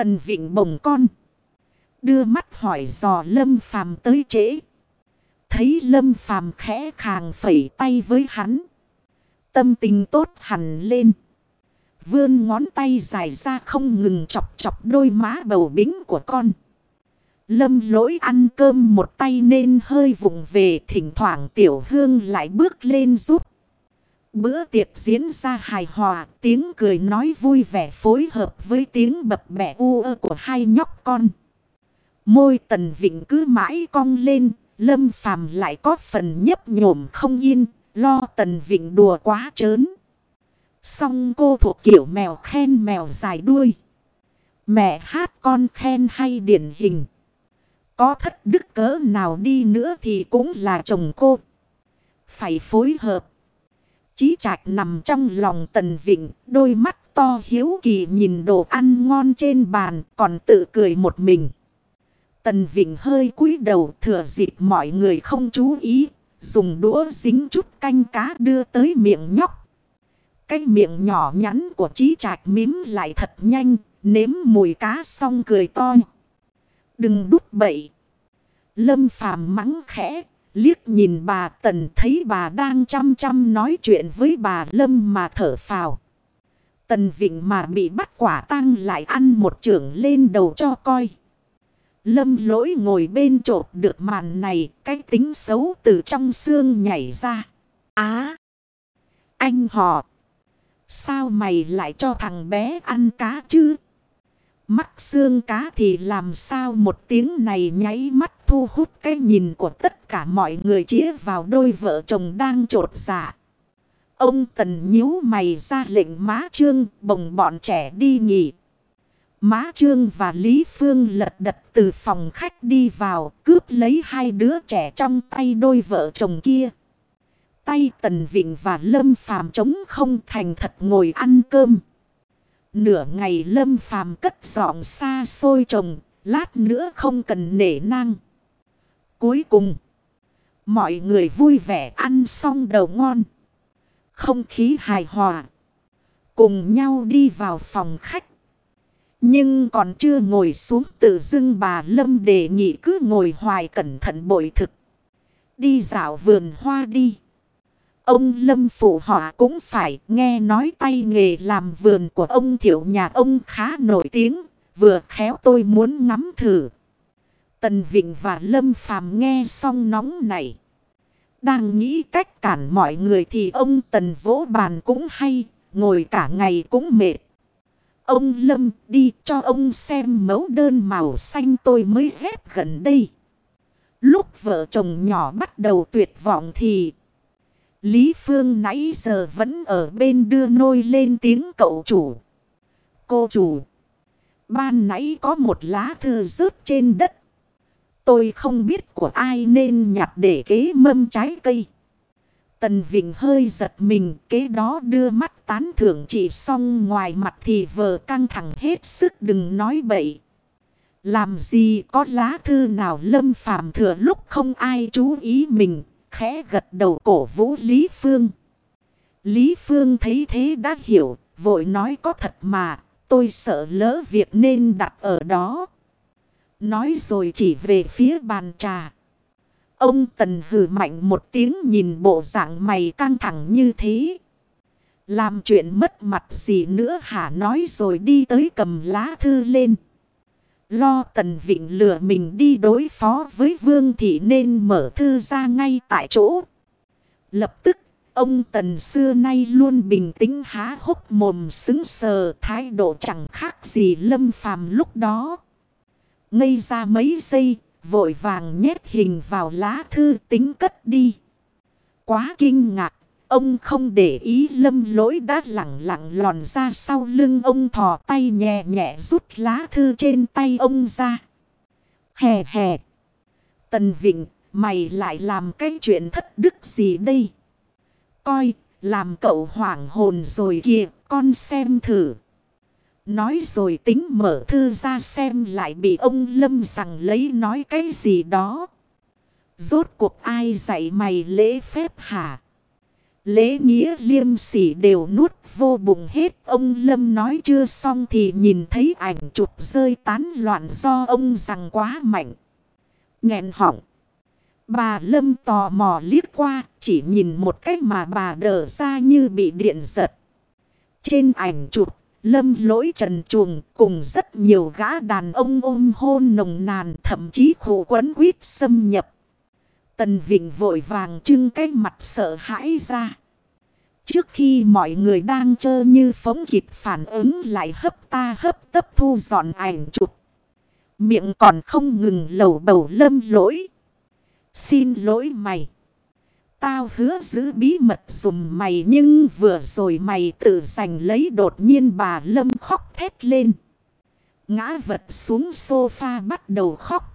Tần Vịnh bồng con. Đưa mắt hỏi dò Lâm Phàm tới trễ. Thấy Lâm Phàm khẽ khàng phẩy tay với hắn. Tâm tình tốt hẳn lên. Vươn ngón tay dài ra không ngừng chọc chọc đôi má bầu bính của con. Lâm lỗi ăn cơm một tay nên hơi vùng về, thỉnh thoảng tiểu hương lại bước lên giúp. Bữa tiệc diễn ra hài hòa, tiếng cười nói vui vẻ phối hợp với tiếng bập bẹ u ơ của hai nhóc con. Môi tần vịnh cứ mãi cong lên, lâm phàm lại có phần nhấp nhổm không yên, lo tần vịnh đùa quá trớn. Xong cô thuộc kiểu mèo khen mèo dài đuôi. Mẹ hát con khen hay điển hình. Có thất đức cỡ nào đi nữa thì cũng là chồng cô. Phải phối hợp. Chí trạch nằm trong lòng tần vịnh, đôi mắt to hiếu kỳ nhìn đồ ăn ngon trên bàn, còn tự cười một mình. Tần vịnh hơi cúi đầu thừa dịp mọi người không chú ý, dùng đũa dính chút canh cá đưa tới miệng nhóc. Cái miệng nhỏ nhắn của trí trạch mím lại thật nhanh, nếm mùi cá xong cười to. Đừng đút bậy. Lâm phàm mắng khẽ, liếc nhìn bà Tần thấy bà đang chăm chăm nói chuyện với bà Lâm mà thở phào. Tần Vịnh mà bị bắt quả tăng lại ăn một trưởng lên đầu cho coi. Lâm lỗi ngồi bên trộp được màn này, cái tính xấu từ trong xương nhảy ra. Á! anh họ! Sao mày lại cho thằng bé ăn cá chứ? Mắt xương cá thì làm sao một tiếng này nháy mắt thu hút cái nhìn của tất cả mọi người chĩa vào đôi vợ chồng đang trột dạ. Ông Tần nhíu mày ra lệnh má trương, bồng bọn trẻ đi nghỉ. Má trương và Lý Phương lật đật từ phòng khách đi vào, cướp lấy hai đứa trẻ trong tay đôi vợ chồng kia. Tay Tần Vịnh và Lâm Phàm chống không thành thật ngồi ăn cơm. Nửa ngày Lâm Phàm cất giọng xa xôi chồng, lát nữa không cần nể năng. Cuối cùng, mọi người vui vẻ ăn xong đầu ngon. Không khí hài hòa. Cùng nhau đi vào phòng khách. Nhưng còn chưa ngồi xuống tự dưng bà Lâm đề nghị cứ ngồi hoài cẩn thận bội thực. Đi dạo vườn hoa đi. Ông Lâm phụ họ cũng phải nghe nói tay nghề làm vườn của ông thiểu nhà ông khá nổi tiếng. Vừa khéo tôi muốn ngắm thử. Tần Vịnh và Lâm Phàm nghe xong nóng này. Đang nghĩ cách cản mọi người thì ông Tần vỗ bàn cũng hay, ngồi cả ngày cũng mệt. Ông Lâm đi cho ông xem mẫu đơn màu xanh tôi mới ghép gần đây. Lúc vợ chồng nhỏ bắt đầu tuyệt vọng thì Lý Phương nãy giờ vẫn ở bên đưa nôi lên tiếng cậu chủ. Cô chủ. Ban nãy có một lá thư rớt trên đất. Tôi không biết của ai nên nhặt để kế mâm trái cây. Tần Vịnh hơi giật mình, kế đó đưa mắt tán thưởng chỉ xong ngoài mặt thì vờ căng thẳng hết sức đừng nói bậy. Làm gì có lá thư nào lâm phàm thừa lúc không ai chú ý mình, khẽ gật đầu cổ vũ Lý Phương. Lý Phương thấy thế đã hiểu, vội nói có thật mà, tôi sợ lỡ việc nên đặt ở đó. Nói rồi chỉ về phía bàn trà. Ông Tần hừ mạnh một tiếng nhìn bộ dạng mày căng thẳng như thế. Làm chuyện mất mặt gì nữa hả nói rồi đi tới cầm lá thư lên. Lo Tần Vịnh lừa mình đi đối phó với Vương Thị nên mở thư ra ngay tại chỗ. Lập tức, ông Tần xưa nay luôn bình tĩnh há hốc mồm xứng sờ thái độ chẳng khác gì lâm phàm lúc đó. Ngây ra mấy giây, vội vàng nhét hình vào lá thư tính cất đi. Quá kinh ngạc, ông không để ý lâm lỗi đã lặng lặng lòn ra sau lưng ông thò tay nhẹ nhẹ rút lá thư trên tay ông ra. Hè hè. Tần Vịnh, mày lại làm cái chuyện thất đức gì đây? Coi, làm cậu hoảng hồn rồi kìa, con xem thử. Nói rồi tính mở thư ra xem lại bị ông Lâm rằng lấy nói cái gì đó. Rốt cuộc ai dạy mày lễ phép hả? Lễ nghĩa liêm sỉ đều nuốt vô bụng hết. Ông Lâm nói chưa xong thì nhìn thấy ảnh chụp rơi tán loạn do ông rằng quá mạnh. nghẹn họng. Bà Lâm tò mò liếc qua, chỉ nhìn một cách mà bà đỡ ra như bị điện giật. Trên ảnh chụp, Lâm lỗi trần chuồng cùng rất nhiều gã đàn ông ôm hôn nồng nàn thậm chí khổ quấn quýt xâm nhập. Tần Vịnh vội vàng trưng cái mặt sợ hãi ra. Trước khi mọi người đang chơ như phóng kịp phản ứng lại hấp ta hấp tấp thu dọn ảnh chụp. Miệng còn không ngừng lầu bầu lâm lỗi. Xin lỗi mày. Tao hứa giữ bí mật dùm mày nhưng vừa rồi mày tự giành lấy đột nhiên bà Lâm khóc thét lên. Ngã vật xuống sofa bắt đầu khóc.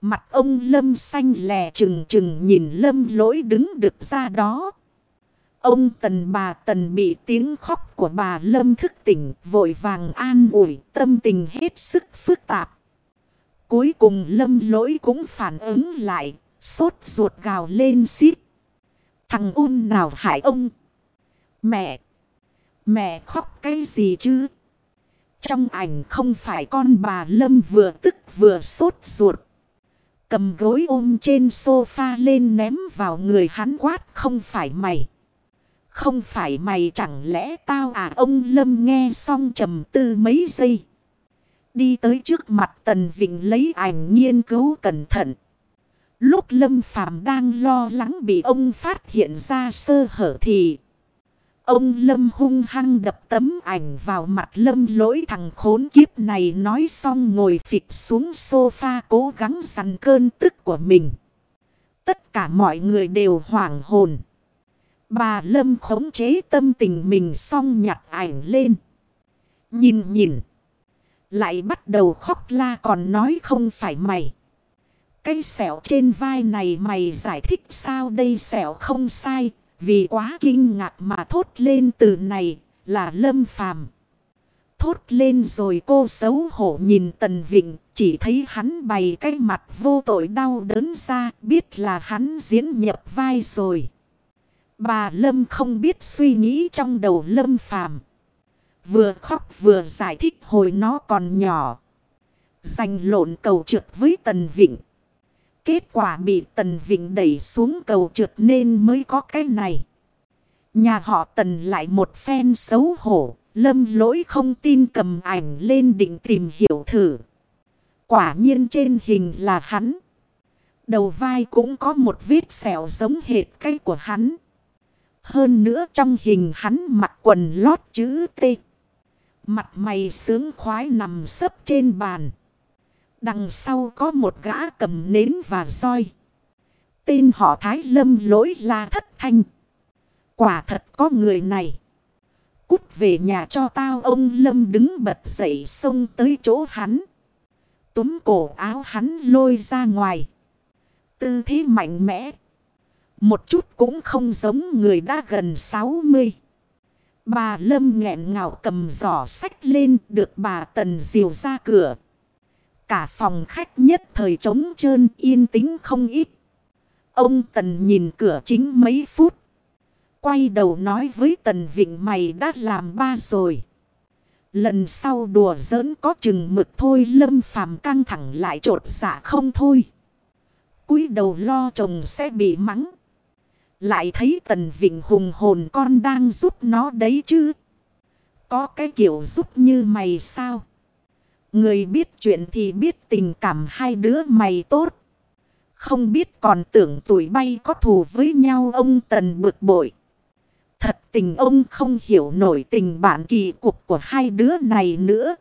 Mặt ông Lâm xanh lè trừng trừng nhìn Lâm lỗi đứng được ra đó. Ông tần bà tần bị tiếng khóc của bà Lâm thức tỉnh, vội vàng an ủi, tâm tình hết sức phức tạp. Cuối cùng Lâm lỗi cũng phản ứng lại, Sốt ruột gào lên xít. Thằng un nào hại ông? Mẹ! Mẹ khóc cái gì chứ? Trong ảnh không phải con bà Lâm vừa tức vừa sốt ruột. Cầm gối ôm trên sofa lên ném vào người hắn quát, không phải mày. Không phải mày, chẳng lẽ tao à ông Lâm nghe xong trầm tư mấy giây. Đi tới trước mặt Tần Vịnh lấy ảnh nghiên cứu cẩn thận. Lúc Lâm Phàm đang lo lắng bị ông phát hiện ra sơ hở thì Ông Lâm hung hăng đập tấm ảnh vào mặt Lâm lỗi thằng khốn kiếp này nói xong ngồi phịch xuống sofa cố gắng săn cơn tức của mình. Tất cả mọi người đều hoảng hồn. Bà Lâm khống chế tâm tình mình xong nhặt ảnh lên. Nhìn nhìn. Lại bắt đầu khóc la còn nói không phải mày. Cái sẹo trên vai này mày giải thích sao đây sẹo không sai. Vì quá kinh ngạc mà thốt lên từ này là lâm phàm. Thốt lên rồi cô xấu hổ nhìn Tần Vịnh. Chỉ thấy hắn bày cái mặt vô tội đau đớn ra. Biết là hắn diễn nhập vai rồi. Bà Lâm không biết suy nghĩ trong đầu Lâm phàm. Vừa khóc vừa giải thích hồi nó còn nhỏ. Giành lộn cầu trượt với Tần Vịnh. Kết quả bị Tần Vịnh đẩy xuống cầu trượt nên mới có cái này. Nhà họ Tần lại một phen xấu hổ. Lâm lỗi không tin cầm ảnh lên định tìm hiểu thử. Quả nhiên trên hình là hắn. Đầu vai cũng có một vết sẹo giống hệt cây của hắn. Hơn nữa trong hình hắn mặc quần lót chữ T. Mặt mày sướng khoái nằm sấp trên bàn. Đằng sau có một gã cầm nến và roi. Tên họ Thái Lâm lỗi la thất thanh. Quả thật có người này. Cút về nhà cho tao, ông Lâm đứng bật dậy xông tới chỗ hắn. Túm cổ áo hắn lôi ra ngoài. Tư thế mạnh mẽ. Một chút cũng không giống người đã gần 60. Bà Lâm nghẹn ngào cầm giỏ sách lên, được bà Tần diều ra cửa. Cả phòng khách nhất thời trống trơn, yên tĩnh không ít. Ông Tần nhìn cửa chính mấy phút. Quay đầu nói với Tần Vịnh, mày đã làm ba rồi. Lần sau đùa giỡn có chừng mực thôi, lâm phàm căng thẳng lại trột dạ không thôi. cúi đầu lo chồng sẽ bị mắng. Lại thấy Tần Vịnh hùng hồn, con đang giúp nó đấy chứ. Có cái kiểu giúp như mày sao? Người biết chuyện thì biết tình cảm hai đứa mày tốt. Không biết còn tưởng tuổi bay có thù với nhau ông Tần bực bội. Thật tình ông không hiểu nổi tình bạn kỳ cục của hai đứa này nữa.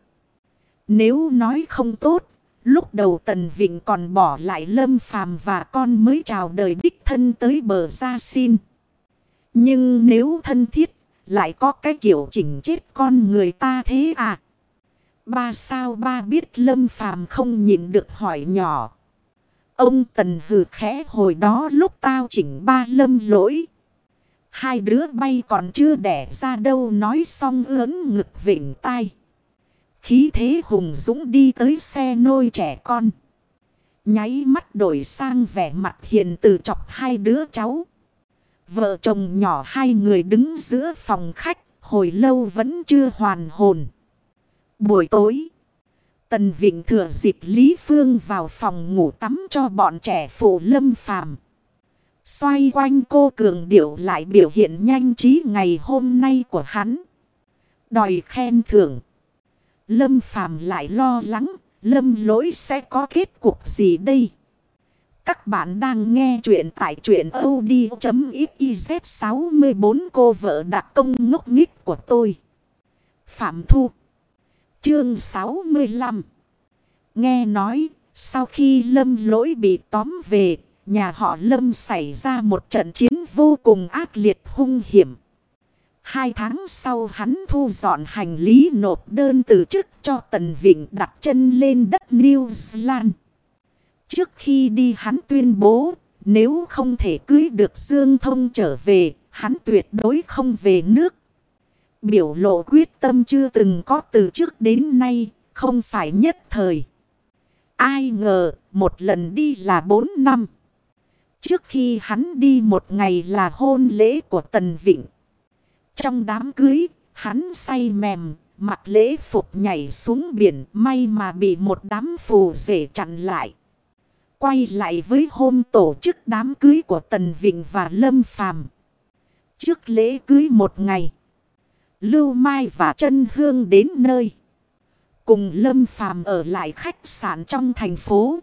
Nếu nói không tốt, lúc đầu Tần Vịnh còn bỏ lại Lâm Phàm và con mới chào đời đích thân tới bờ ra xin. Nhưng nếu thân thiết, lại có cái kiểu chỉnh chết con người ta thế à? Ba sao ba biết lâm phàm không nhìn được hỏi nhỏ. Ông tần hừ khẽ hồi đó lúc tao chỉnh ba lâm lỗi. Hai đứa bay còn chưa đẻ ra đâu nói xong ướn ngực vịnh tai. Khí thế hùng dũng đi tới xe nôi trẻ con. Nháy mắt đổi sang vẻ mặt hiền từ chọc hai đứa cháu. Vợ chồng nhỏ hai người đứng giữa phòng khách, hồi lâu vẫn chưa hoàn hồn. Buổi tối, Tần Vịnh thừa dịp Lý Phương vào phòng ngủ tắm cho bọn trẻ phụ lâm phàm. Xoay quanh cô cường điệu lại biểu hiện nhanh trí ngày hôm nay của hắn. Đòi khen thưởng. Lâm phàm lại lo lắng, lâm lỗi sẽ có kết cục gì đây? Các bạn đang nghe chuyện tại chuyện od.xyz 64 cô vợ đặc công ngốc nghích của tôi. Phạm Thu Chương 65 Nghe nói, sau khi lâm lỗi bị tóm về, nhà họ lâm xảy ra một trận chiến vô cùng ác liệt hung hiểm. Hai tháng sau hắn thu dọn hành lý nộp đơn từ chức cho Tần Vịnh đặt chân lên đất New Zealand. Trước khi đi hắn tuyên bố nếu không thể cưới được Dương Thông trở về, hắn tuyệt đối không về nước. Biểu lộ quyết tâm chưa từng có từ trước đến nay, không phải nhất thời. Ai ngờ, một lần đi là bốn năm. Trước khi hắn đi một ngày là hôn lễ của Tần Vịnh. Trong đám cưới, hắn say mềm, mặc lễ phục nhảy xuống biển may mà bị một đám phù rể chặn lại. Quay lại với hôm tổ chức đám cưới của Tần Vịnh và Lâm Phàm Trước lễ cưới một ngày, Lưu Mai và Trân Hương đến nơi. Cùng Lâm Phàm ở lại khách sạn trong thành phố.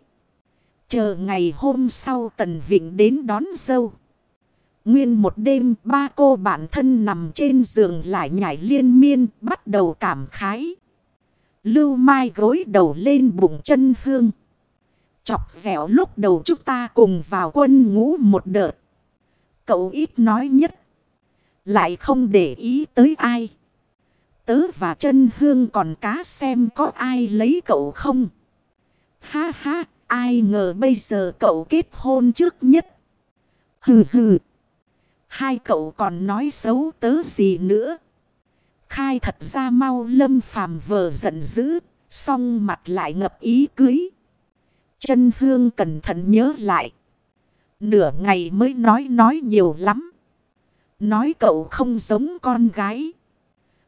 Chờ ngày hôm sau Tần Vịnh đến đón dâu. Nguyên một đêm, ba cô bạn thân nằm trên giường lại nhảy liên miên, bắt đầu cảm khái. Lưu Mai gối đầu lên bụng chân hương. Chọc dẻo lúc đầu chúng ta cùng vào quân ngũ một đợt. Cậu ít nói nhất. Lại không để ý tới ai. Tớ và chân hương còn cá xem có ai lấy cậu không. Ha ha, ai ngờ bây giờ cậu kết hôn trước nhất. Hừ hừ. Hai cậu còn nói xấu tớ gì nữa. Khai thật ra mau lâm phàm vờ giận dữ. Xong mặt lại ngập ý cưới. Chân hương cẩn thận nhớ lại. Nửa ngày mới nói nói nhiều lắm. Nói cậu không giống con gái.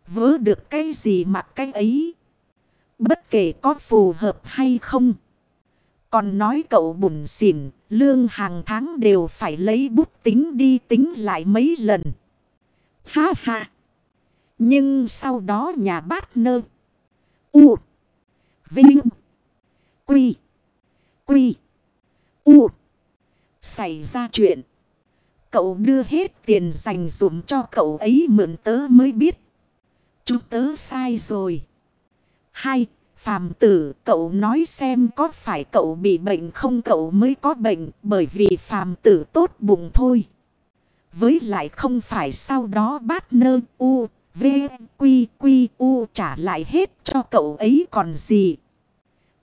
Vớ được cái gì mặc cái ấy. Bất kể có phù hợp hay không. Còn nói cậu bùn xỉn, lương hàng tháng đều phải lấy bút tính đi tính lại mấy lần. Ha ha! Nhưng sau đó nhà bát nơ. U. Vinh. Quy. Quy. U. Xảy ra chuyện. Cậu đưa hết tiền dành dụm cho cậu ấy mượn tớ mới biết. Chú tớ sai rồi. Hai, phàm tử, cậu nói xem có phải cậu bị bệnh không cậu mới có bệnh bởi vì phàm tử tốt bụng thôi. Với lại không phải sau đó bát nơ u, v, quy, quy, u trả lại hết cho cậu ấy còn gì.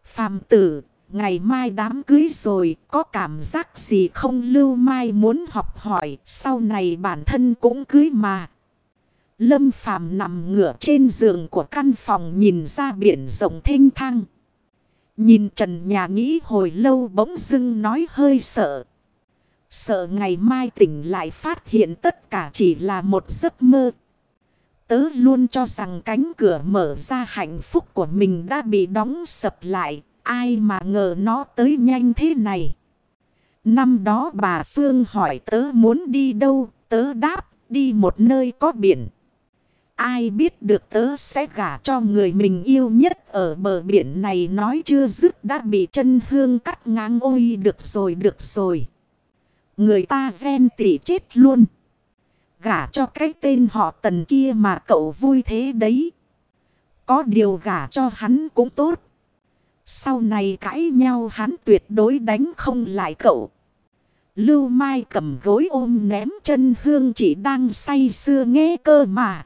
Phàm tử, ngày mai đám cưới rồi, có cảm giác gì không lưu mai muốn học hỏi, sau này bản thân cũng cưới mà. Lâm Phàm nằm ngửa trên giường của căn phòng nhìn ra biển rộng thênh thang. Nhìn trần nhà nghĩ hồi lâu bỗng dưng nói hơi sợ. Sợ ngày mai tỉnh lại phát hiện tất cả chỉ là một giấc mơ. Tớ luôn cho rằng cánh cửa mở ra hạnh phúc của mình đã bị đóng sập lại. Ai mà ngờ nó tới nhanh thế này. Năm đó bà Phương hỏi tớ muốn đi đâu, tớ đáp đi một nơi có biển. Ai biết được tớ sẽ gả cho người mình yêu nhất ở bờ biển này nói chưa dứt đã bị chân hương cắt ngang ôi được rồi được rồi. Người ta ghen tỉ chết luôn. Gả cho cái tên họ tần kia mà cậu vui thế đấy. Có điều gả cho hắn cũng tốt. Sau này cãi nhau hắn tuyệt đối đánh không lại cậu. Lưu Mai cầm gối ôm ném chân hương chỉ đang say sưa nghe cơ mà.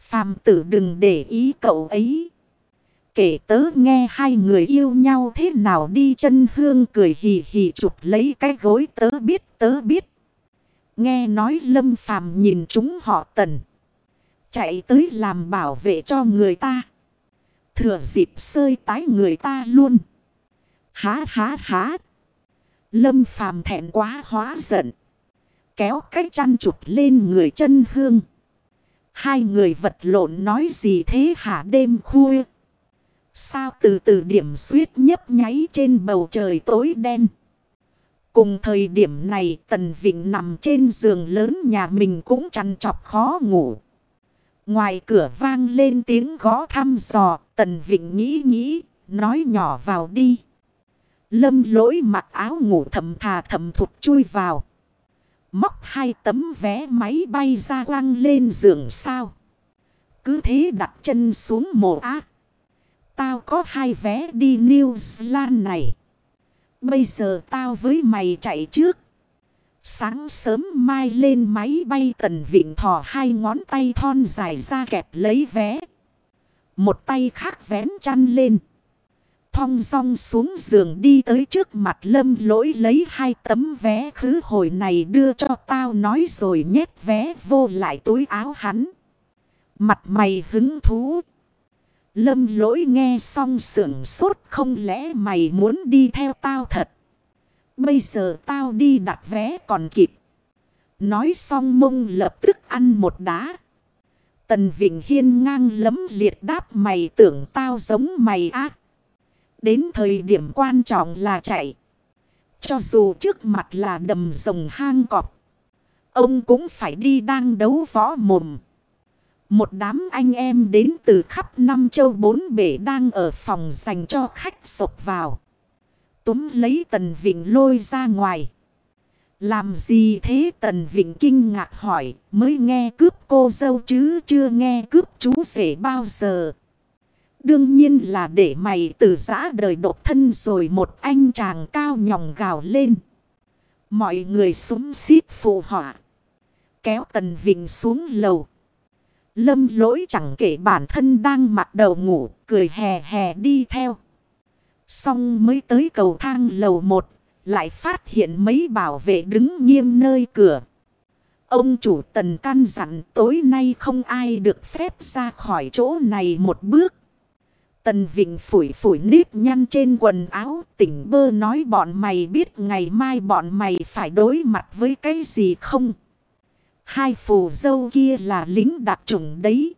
Phàm tử đừng để ý cậu ấy. Kể tớ nghe hai người yêu nhau thế nào đi chân hương cười hì hì chụp lấy cái gối tớ biết tớ biết. Nghe nói lâm phàm nhìn chúng họ tần. Chạy tới làm bảo vệ cho người ta. Thừa dịp sơi tái người ta luôn. Há há há. Lâm phàm thẹn quá hóa giận. kéo cái chăn chụp lên người chân hương. Hai người vật lộn nói gì thế hả đêm khuya. Sao từ từ điểm suyết nhấp nháy trên bầu trời tối đen. Cùng thời điểm này, Tần Vịnh nằm trên giường lớn nhà mình cũng chăn chọc khó ngủ. Ngoài cửa vang lên tiếng gõ thăm dò Tần Vịnh nghĩ nghĩ, nói nhỏ vào đi. Lâm lỗi mặc áo ngủ thầm thà thầm thụt chui vào. Móc hai tấm vé máy bay ra quăng lên giường sao. Cứ thế đặt chân xuống mồ ác. Tao có hai vé đi New Zealand này. Bây giờ tao với mày chạy trước. Sáng sớm mai lên máy bay tần vịnh thò hai ngón tay thon dài ra kẹp lấy vé. Một tay khác vén chăn lên. Thong song xuống giường đi tới trước mặt lâm lỗi lấy hai tấm vé khứ hồi này đưa cho tao nói rồi nhét vé vô lại túi áo hắn. Mặt mày hứng thú. Lâm lỗi nghe xong sưởng sốt không lẽ mày muốn đi theo tao thật. Bây giờ tao đi đặt vé còn kịp. Nói xong mông lập tức ăn một đá. Tần Vịnh Hiên ngang lấm liệt đáp mày tưởng tao giống mày á. Đến thời điểm quan trọng là chạy. Cho dù trước mặt là đầm rồng hang cọp. Ông cũng phải đi đang đấu võ mồm. Một đám anh em đến từ khắp năm châu bốn bể đang ở phòng dành cho khách sộc vào. Túm lấy Tần Vịnh lôi ra ngoài. Làm gì thế Tần Vịnh kinh ngạc hỏi mới nghe cướp cô dâu chứ chưa nghe cướp chú rể bao giờ. Đương nhiên là để mày từ giã đời độc thân rồi một anh chàng cao nhòng gào lên. Mọi người súng xít phụ họa. Kéo Tần Vịnh xuống lầu. Lâm lỗi chẳng kể bản thân đang mặc đầu ngủ, cười hè hè đi theo. Xong mới tới cầu thang lầu một, lại phát hiện mấy bảo vệ đứng nghiêm nơi cửa. Ông chủ tần căn dặn tối nay không ai được phép ra khỏi chỗ này một bước. Tần Vịnh phủi phủi nếp nhăn trên quần áo, tỉnh bơ nói bọn mày biết ngày mai bọn mày phải đối mặt với cái gì không? Hai phù dâu kia là lính đặc trùng đấy.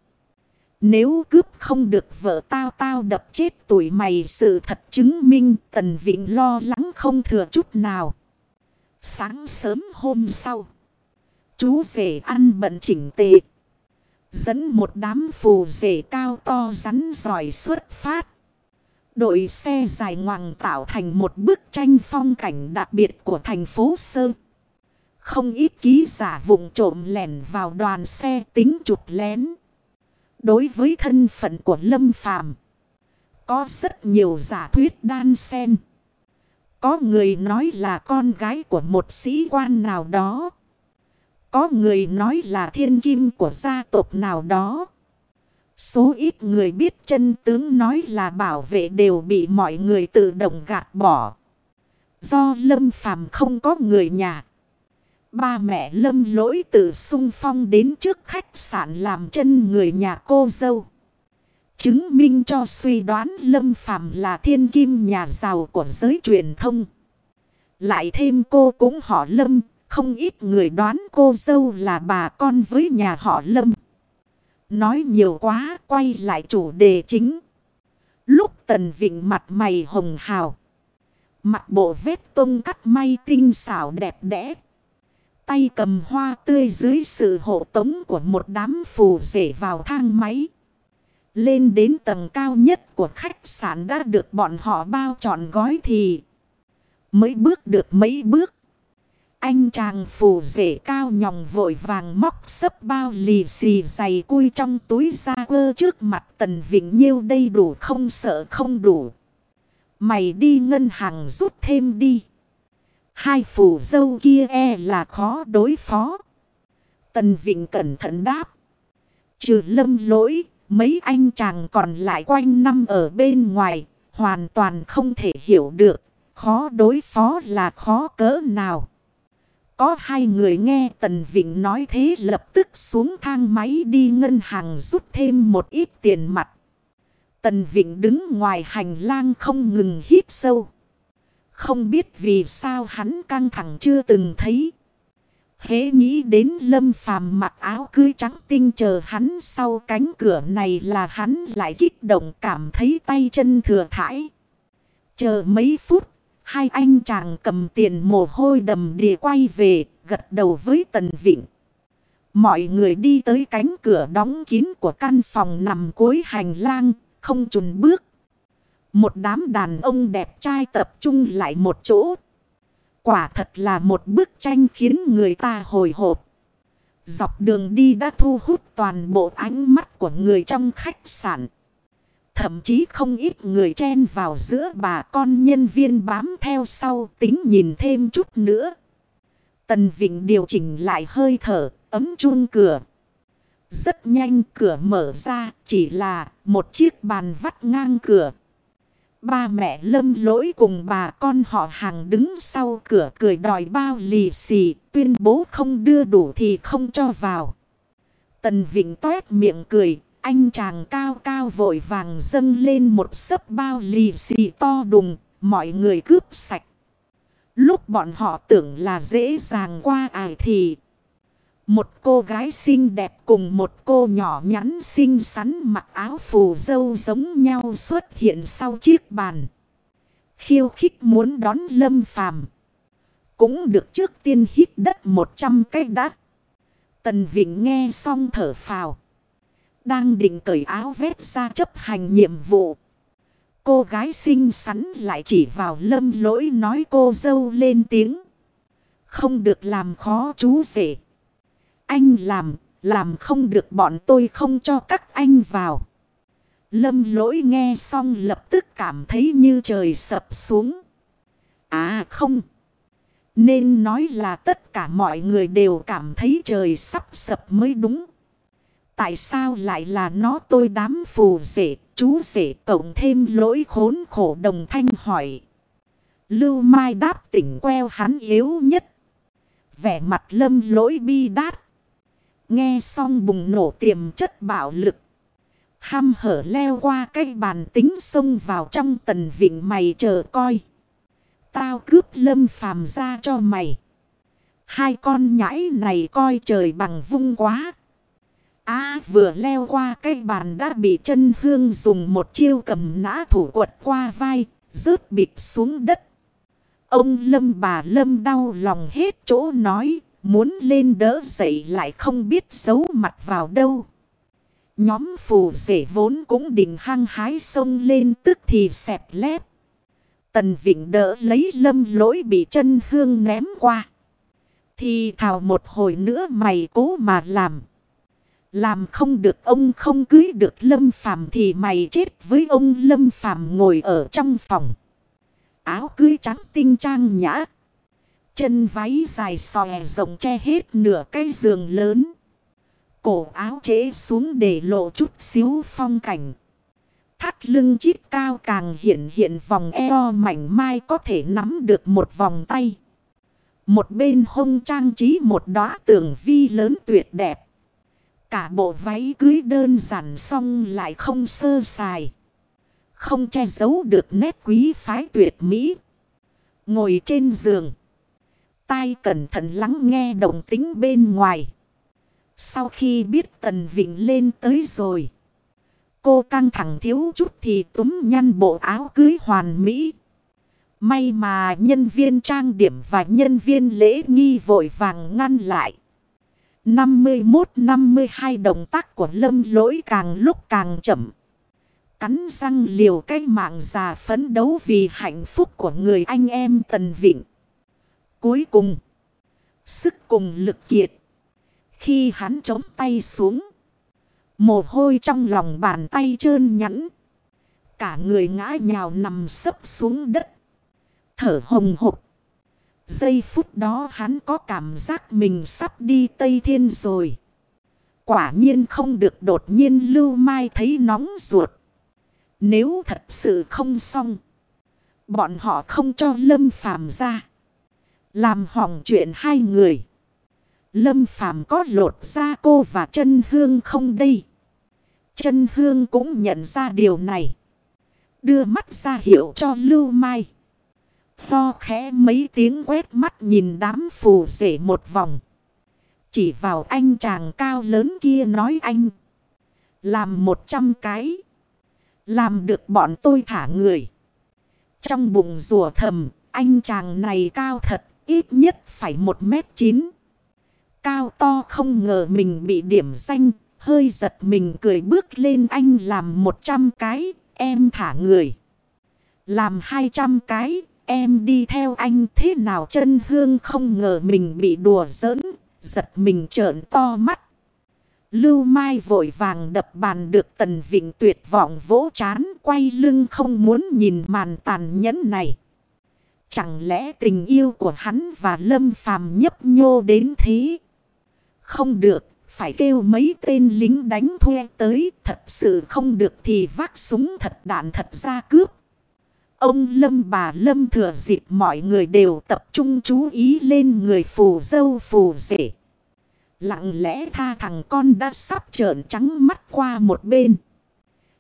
Nếu cướp không được vợ tao tao đập chết tuổi mày sự thật chứng minh Tần Vịnh lo lắng không thừa chút nào. Sáng sớm hôm sau. Chú rể ăn bận chỉnh tề. Dẫn một đám phù rể cao to rắn giỏi xuất phát. Đội xe dài ngoằng tạo thành một bức tranh phong cảnh đặc biệt của thành phố sơn Không ít ký giả vùng trộm lẻn vào đoàn xe tính chụp lén. Đối với thân phận của Lâm Phàm, có rất nhiều giả thuyết đan xen. Có người nói là con gái của một sĩ quan nào đó. Có người nói là thiên kim của gia tộc nào đó. Số ít người biết chân tướng nói là bảo vệ đều bị mọi người tự động gạt bỏ. Do Lâm Phàm không có người nhà. Ba mẹ lâm lỗi tự sung phong đến trước khách sạn làm chân người nhà cô dâu. Chứng minh cho suy đoán lâm phàm là thiên kim nhà giàu của giới truyền thông. Lại thêm cô cũng họ lâm, không ít người đoán cô dâu là bà con với nhà họ lâm. Nói nhiều quá, quay lại chủ đề chính. Lúc tần vịnh mặt mày hồng hào. Mặt bộ vết tông cắt may tinh xảo đẹp đẽ tay cầm hoa tươi dưới sự hộ tống của một đám phù rể vào thang máy. Lên đến tầng cao nhất của khách sạn đã được bọn họ bao trọn gói thì mới bước được mấy bước. Anh chàng phù rể cao nhòng vội vàng móc sấp bao lì xì dày cui trong túi ra quơ trước mặt tần Vĩnh nhiêu đây đủ không sợ không đủ. Mày đi ngân hàng rút thêm đi. Hai phủ dâu kia e là khó đối phó. Tần Vịnh cẩn thận đáp. Trừ lâm lỗi, mấy anh chàng còn lại quanh năm ở bên ngoài, hoàn toàn không thể hiểu được, khó đối phó là khó cỡ nào. Có hai người nghe Tần Vịnh nói thế lập tức xuống thang máy đi ngân hàng rút thêm một ít tiền mặt. Tần Vịnh đứng ngoài hành lang không ngừng hít sâu. Không biết vì sao hắn căng thẳng chưa từng thấy. hế nghĩ đến lâm phàm mặc áo cưới trắng tinh chờ hắn sau cánh cửa này là hắn lại kích động cảm thấy tay chân thừa thải. Chờ mấy phút, hai anh chàng cầm tiền mồ hôi đầm đìa quay về, gật đầu với Tần Vịnh. Mọi người đi tới cánh cửa đóng kín của căn phòng nằm cuối hành lang, không chùn bước. Một đám đàn ông đẹp trai tập trung lại một chỗ. Quả thật là một bức tranh khiến người ta hồi hộp. Dọc đường đi đã thu hút toàn bộ ánh mắt của người trong khách sạn. Thậm chí không ít người chen vào giữa bà con nhân viên bám theo sau tính nhìn thêm chút nữa. Tần Vịnh điều chỉnh lại hơi thở, ấm chuông cửa. Rất nhanh cửa mở ra, chỉ là một chiếc bàn vắt ngang cửa. Ba mẹ lâm lỗi cùng bà con họ hàng đứng sau cửa cười đòi bao lì xì, tuyên bố không đưa đủ thì không cho vào. Tần Vịnh toét miệng cười, anh chàng cao cao vội vàng dâng lên một sấp bao lì xì to đùng, mọi người cướp sạch. Lúc bọn họ tưởng là dễ dàng qua ải thì một cô gái xinh đẹp cùng một cô nhỏ nhắn xinh xắn mặc áo phù dâu giống nhau xuất hiện sau chiếc bàn. Khiêu khích muốn đón lâm phàm. Cũng được trước tiên hít đất 100 cái đắt. Tần Vịnh nghe xong thở phào. Đang định cởi áo vét ra chấp hành nhiệm vụ. Cô gái xinh xắn lại chỉ vào lâm lỗi nói cô dâu lên tiếng. Không được làm khó chú rể. Anh làm, làm không được bọn tôi không cho các anh vào. Lâm lỗi nghe xong lập tức cảm thấy như trời sập xuống. À không. Nên nói là tất cả mọi người đều cảm thấy trời sắp sập mới đúng. Tại sao lại là nó tôi đám phù rể, chú rể cộng thêm lỗi khốn khổ đồng thanh hỏi. Lưu Mai đáp tỉnh queo hắn yếu nhất. Vẻ mặt lâm lỗi bi đát. Nghe xong bùng nổ tiềm chất bạo lực. Ham hở leo qua cây bàn tính xông vào trong tần vịnh mày chờ coi. Tao cướp lâm phàm ra cho mày. Hai con nhãi này coi trời bằng vung quá. Á à, vừa leo qua cây bàn đã bị chân hương dùng một chiêu cầm nã thủ quật qua vai, rớt bịp xuống đất. Ông lâm bà lâm đau lòng hết chỗ nói, Muốn lên đỡ dậy lại không biết giấu mặt vào đâu. Nhóm phù rể vốn cũng định hăng hái sông lên tức thì xẹp lép. Tần Vịnh đỡ lấy lâm lỗi bị chân hương ném qua. Thì thảo một hồi nữa mày cố mà làm. Làm không được ông không cưới được lâm phàm thì mày chết với ông lâm phàm ngồi ở trong phòng. Áo cưới trắng tinh trang nhã. Chân váy dài xòe rộng che hết nửa cái giường lớn. Cổ áo chế xuống để lộ chút xíu phong cảnh. Thắt lưng chít cao càng hiện hiện vòng eo mảnh mai có thể nắm được một vòng tay. Một bên hông trang trí một đóa tường vi lớn tuyệt đẹp. Cả bộ váy cưới đơn giản xong lại không sơ sài. Không che giấu được nét quý phái tuyệt mỹ. Ngồi trên giường tai cẩn thận lắng nghe động tính bên ngoài. Sau khi biết Tần Vịnh lên tới rồi. Cô căng thẳng thiếu chút thì túm nhăn bộ áo cưới hoàn mỹ. May mà nhân viên trang điểm và nhân viên lễ nghi vội vàng ngăn lại. 51-52 động tác của lâm lỗi càng lúc càng chậm. Cắn răng liều cái mạng già phấn đấu vì hạnh phúc của người anh em Tần Vịnh. Cuối cùng, sức cùng lực kiệt. Khi hắn chống tay xuống, mồ hôi trong lòng bàn tay trơn nhẵn. Cả người ngã nhào nằm sấp xuống đất. Thở hồng hộc. Giây phút đó hắn có cảm giác mình sắp đi Tây Thiên rồi. Quả nhiên không được đột nhiên Lưu Mai thấy nóng ruột. Nếu thật sự không xong. Bọn họ không cho Lâm Phàm ra. Làm hỏng chuyện hai người. Lâm Phàm có lột ra cô và chân hương không đây. Chân hương cũng nhận ra điều này. Đưa mắt ra hiệu cho Lưu Mai. to khẽ mấy tiếng quét mắt nhìn đám phù rể một vòng. Chỉ vào anh chàng cao lớn kia nói anh. Làm một trăm cái. Làm được bọn tôi thả người. Trong bụng rùa thầm, anh chàng này cao thật, ít nhất phải một mét chín. Cao to không ngờ mình bị điểm danh, hơi giật mình cười bước lên anh làm một trăm cái, em thả người. Làm hai trăm cái, em đi theo anh thế nào chân hương không ngờ mình bị đùa giỡn, giật mình trợn to mắt. Lưu Mai vội vàng đập bàn được Tần Vịnh tuyệt vọng vỗ chán quay lưng không muốn nhìn màn tàn nhẫn này. Chẳng lẽ tình yêu của hắn và Lâm Phàm nhấp nhô đến thế? Không được, phải kêu mấy tên lính đánh thuê tới, thật sự không được thì vác súng thật đạn thật ra cướp. Ông Lâm bà Lâm thừa dịp mọi người đều tập trung chú ý lên người phù dâu phù rể. Lặng lẽ tha thằng con đã sắp trợn trắng mắt qua một bên.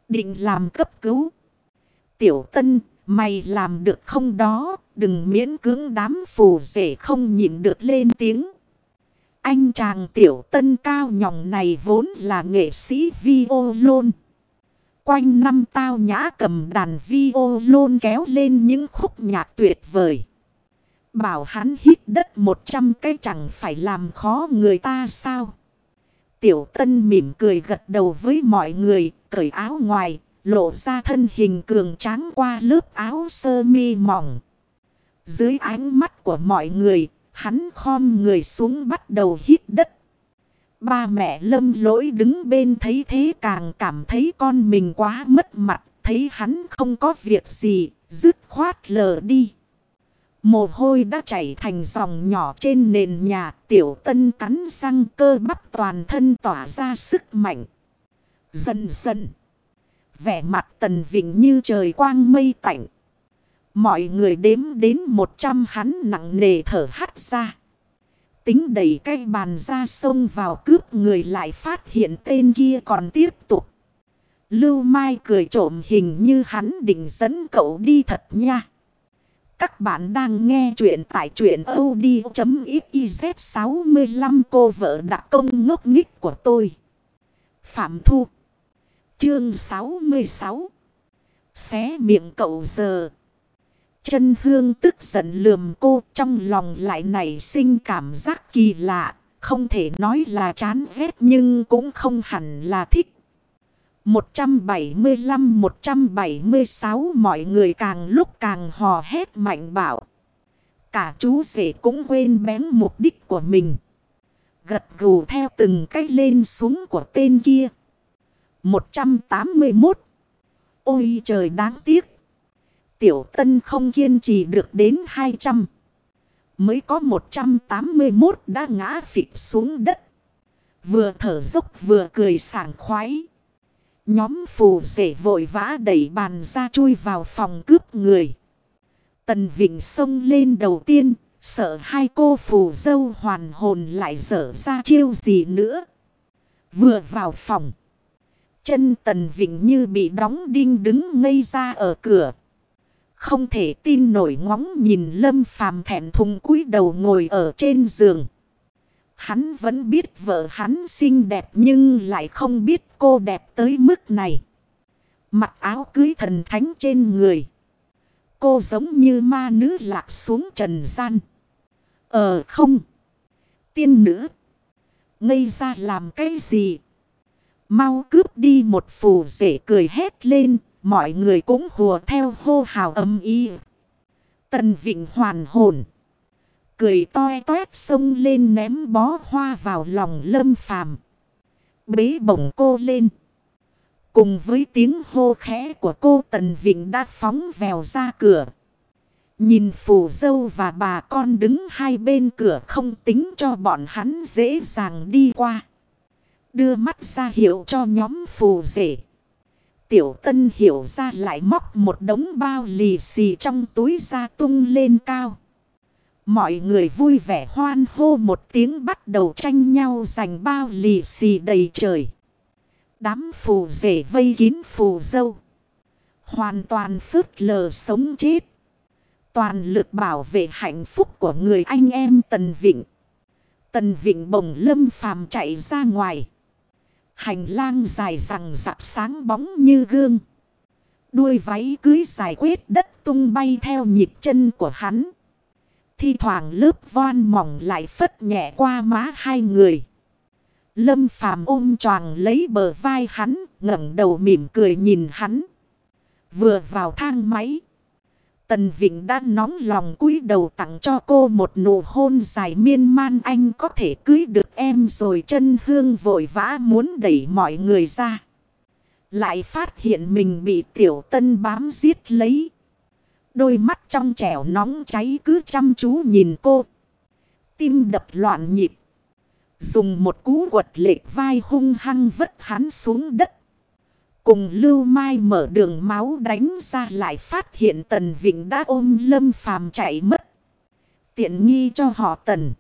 Định làm cấp cứu. Tiểu tân, mày làm được không đó, đừng miễn cưỡng đám phù rể không nhịn được lên tiếng. Anh chàng tiểu tân cao nhỏng này vốn là nghệ sĩ violon. Quanh năm tao nhã cầm đàn violon kéo lên những khúc nhạc tuyệt vời. Bảo hắn hít đất một trăm cái chẳng phải làm khó người ta sao. Tiểu tân mỉm cười gật đầu với mọi người, cởi áo ngoài, lộ ra thân hình cường tráng qua lớp áo sơ mi mỏng. Dưới ánh mắt của mọi người, hắn khom người xuống bắt đầu hít đất. Ba mẹ lâm lỗi đứng bên thấy thế càng cảm thấy con mình quá mất mặt, thấy hắn không có việc gì, dứt khoát lờ đi. Mồ hôi đã chảy thành dòng nhỏ trên nền nhà, tiểu tân cắn răng cơ bắp toàn thân tỏa ra sức mạnh. Dần dần, vẻ mặt tần vịnh như trời quang mây tạnh. Mọi người đếm đến một trăm hắn nặng nề thở hắt ra. Tính đẩy cây bàn ra sông vào cướp người lại phát hiện tên kia còn tiếp tục. Lưu Mai cười trộm hình như hắn định dẫn cậu đi thật nha. Các bạn đang nghe chuyện tại chuyện od.xyz 65 cô vợ đặc công ngốc nghích của tôi. Phạm Thu Chương 66 Xé miệng cậu giờ Chân hương tức giận lườm cô, trong lòng lại nảy sinh cảm giác kỳ lạ. Không thể nói là chán ghét nhưng cũng không hẳn là thích. 175-176 mọi người càng lúc càng hò hét mạnh bảo. Cả chú rể cũng quên bén mục đích của mình. Gật gù theo từng cách lên xuống của tên kia. 181 Ôi trời đáng tiếc. Tiểu tân không kiên trì được đến 200. Mới có 181 đã ngã phịch xuống đất. Vừa thở dốc vừa cười sảng khoái. Nhóm phù rể vội vã đẩy bàn ra chui vào phòng cướp người. Tần Vịnh xông lên đầu tiên, sợ hai cô phù dâu hoàn hồn lại dở ra chiêu gì nữa. Vừa vào phòng, chân Tần Vịnh như bị đóng đinh đứng ngây ra ở cửa. Không thể tin nổi ngóng nhìn Lâm Phàm thẹn thùng cúi đầu ngồi ở trên giường. Hắn vẫn biết vợ hắn xinh đẹp nhưng lại không biết cô đẹp tới mức này. Mặc áo cưới thần thánh trên người. Cô giống như ma nữ lạc xuống trần gian. Ờ không. Tiên nữ. Ngây ra làm cái gì? Mau cướp đi một phù rể cười hét lên Mọi người cũng hùa theo hô hào âm y. Tần Vịnh hoàn hồn. Cười toe toét sông lên ném bó hoa vào lòng lâm phàm. Bế bổng cô lên. Cùng với tiếng hô khẽ của cô Tần Vịnh đã phóng vèo ra cửa. Nhìn phù dâu và bà con đứng hai bên cửa không tính cho bọn hắn dễ dàng đi qua. Đưa mắt ra hiệu cho nhóm phù rể. Tiểu tân hiểu ra lại móc một đống bao lì xì trong túi ra tung lên cao. Mọi người vui vẻ hoan hô một tiếng bắt đầu tranh nhau giành bao lì xì đầy trời. Đám phù rể vây kín phù dâu. Hoàn toàn phớt lờ sống chết. Toàn lực bảo vệ hạnh phúc của người anh em Tần Vịnh. Tần Vịnh bồng lâm phàm chạy ra ngoài. Hành lang dài rằng rạc sáng bóng như gương. Đuôi váy cưới dài quét đất tung bay theo nhịp chân của hắn. Thi thoảng lớp voan mỏng lại phất nhẹ qua má hai người. Lâm phàm ôm choàng lấy bờ vai hắn, ngẩng đầu mỉm cười nhìn hắn. Vừa vào thang máy. Tần Vịnh đã nóng lòng cúi đầu tặng cho cô một nụ hôn dài miên man anh có thể cưới được em rồi chân hương vội vã muốn đẩy mọi người ra. Lại phát hiện mình bị tiểu tân bám giết lấy. Đôi mắt trong trẻo nóng cháy cứ chăm chú nhìn cô. Tim đập loạn nhịp. Dùng một cú quật lệ vai hung hăng vất hắn xuống đất. Cùng Lưu Mai mở đường máu đánh ra lại phát hiện Tần Vịnh đã ôm Lâm Phàm chạy mất. Tiện nghi cho họ Tần.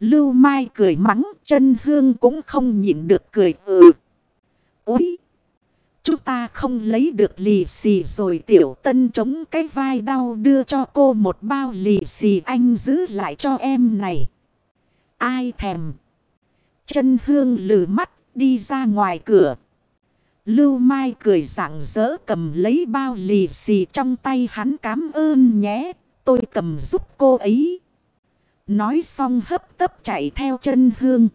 Lưu Mai cười mắng, chân hương cũng không nhịn được cười ừ. Úi! Chúng ta không lấy được lì xì rồi tiểu tân chống cái vai đau đưa cho cô một bao lì xì anh giữ lại cho em này. Ai thèm? Chân hương lử mắt đi ra ngoài cửa. Lưu Mai cười rạng rỡ cầm lấy bao lì xì trong tay hắn cảm ơn nhé. Tôi cầm giúp cô ấy. Nói xong hấp tấp chạy theo chân hương.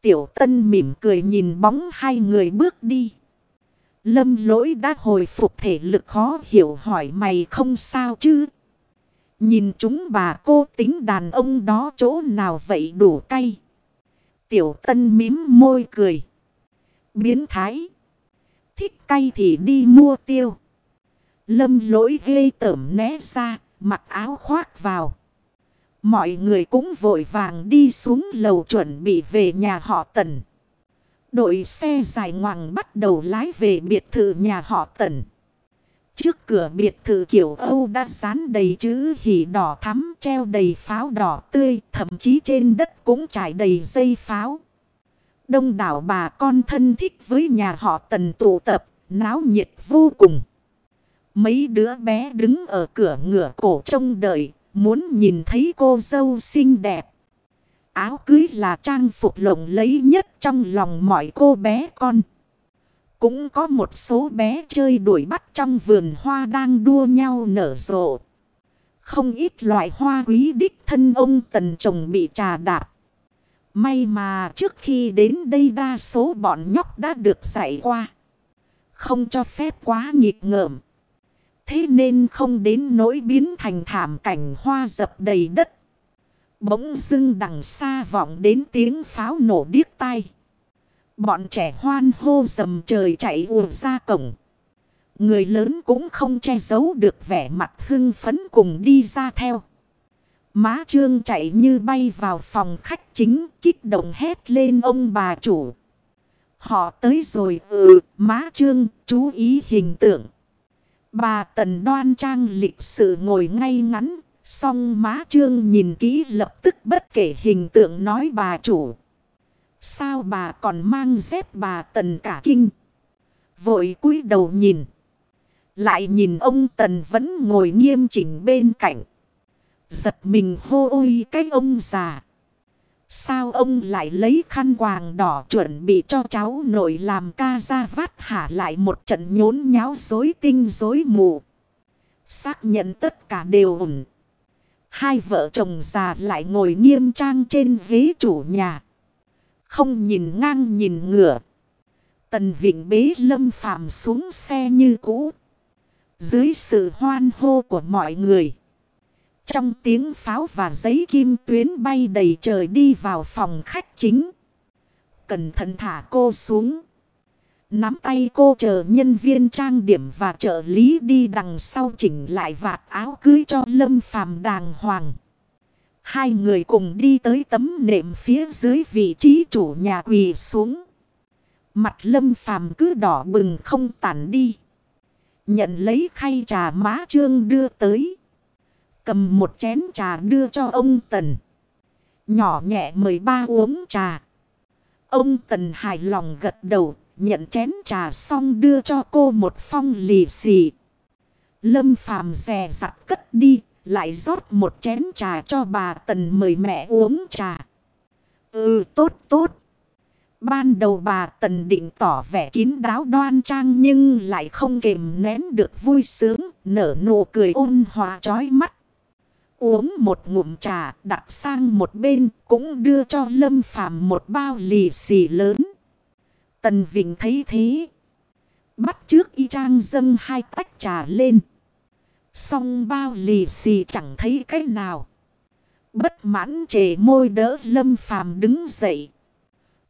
Tiểu tân mỉm cười nhìn bóng hai người bước đi. Lâm lỗi đã hồi phục thể lực khó hiểu hỏi mày không sao chứ. Nhìn chúng bà cô tính đàn ông đó chỗ nào vậy đủ cay. Tiểu tân mím môi cười. Biến thái. Thích cay thì đi mua tiêu. Lâm lỗi ghê tởm né ra, mặc áo khoác vào. Mọi người cũng vội vàng đi xuống lầu chuẩn bị về nhà họ tần. Đội xe dài ngoằng bắt đầu lái về biệt thự nhà họ tần. Trước cửa biệt thự kiểu Âu đã dán đầy chữ hỉ đỏ thắm treo đầy pháo đỏ tươi, thậm chí trên đất cũng trải đầy dây pháo. Đông đảo bà con thân thích với nhà họ tần tụ tập, náo nhiệt vô cùng. Mấy đứa bé đứng ở cửa ngửa cổ trông đợi, muốn nhìn thấy cô dâu xinh đẹp. Áo cưới là trang phục lộng lấy nhất trong lòng mọi cô bé con. Cũng có một số bé chơi đuổi bắt trong vườn hoa đang đua nhau nở rộ. Không ít loại hoa quý đích thân ông tần chồng bị trà đạp. May mà trước khi đến đây đa số bọn nhóc đã được dạy qua. Không cho phép quá nghịch ngợm. Thế nên không đến nỗi biến thành thảm cảnh hoa dập đầy đất. Bỗng dưng đằng xa vọng đến tiếng pháo nổ điếc tai. Bọn trẻ hoan hô dầm trời chạy ùa ra cổng. Người lớn cũng không che giấu được vẻ mặt hưng phấn cùng đi ra theo. Má trương chạy như bay vào phòng khách chính, kích động hét lên ông bà chủ. Họ tới rồi ừ má trương, chú ý hình tượng. Bà tần đoan trang lịch sự ngồi ngay ngắn. Xong má trương nhìn kỹ lập tức bất kể hình tượng nói bà chủ. Sao bà còn mang dép bà tần cả kinh. Vội cúi đầu nhìn. Lại nhìn ông tần vẫn ngồi nghiêm chỉnh bên cạnh. Giật mình hô ôi cái ông già. Sao ông lại lấy khăn quàng đỏ chuẩn bị cho cháu nội làm ca ra vắt hả lại một trận nhốn nháo dối tinh dối mù. Xác nhận tất cả đều ổn. Hai vợ chồng già lại ngồi nghiêm trang trên ghế chủ nhà. Không nhìn ngang nhìn ngửa. Tần Vịnh bế lâm phàm xuống xe như cũ. Dưới sự hoan hô của mọi người. Trong tiếng pháo và giấy kim tuyến bay đầy trời đi vào phòng khách chính. Cẩn thận thả cô xuống. Nắm tay cô chờ nhân viên trang điểm và trợ lý đi đằng sau chỉnh lại vạt áo cưới cho Lâm Phàm đàng hoàng. Hai người cùng đi tới tấm nệm phía dưới vị trí chủ nhà quỳ xuống. Mặt Lâm Phàm cứ đỏ bừng không tản đi. Nhận lấy khay trà má trương đưa tới. Cầm một chén trà đưa cho ông Tần. Nhỏ nhẹ mời ba uống trà. Ông Tần hài lòng gật đầu, nhận chén trà xong đưa cho cô một phong lì xì. Lâm phàm rè rặt cất đi, lại rót một chén trà cho bà Tần mời mẹ uống trà. Ừ tốt tốt. Ban đầu bà Tần định tỏ vẻ kín đáo đoan trang nhưng lại không kềm nén được vui sướng, nở nụ cười ôn hòa trói mắt. Uống một ngụm trà, đặt sang một bên, cũng đưa cho Lâm Phàm một bao lì xì lớn. Tần Vịnh thấy thế. Bắt trước y trang dâng hai tách trà lên. Xong bao lì xì chẳng thấy cái nào. Bất mãn trề môi đỡ Lâm Phàm đứng dậy.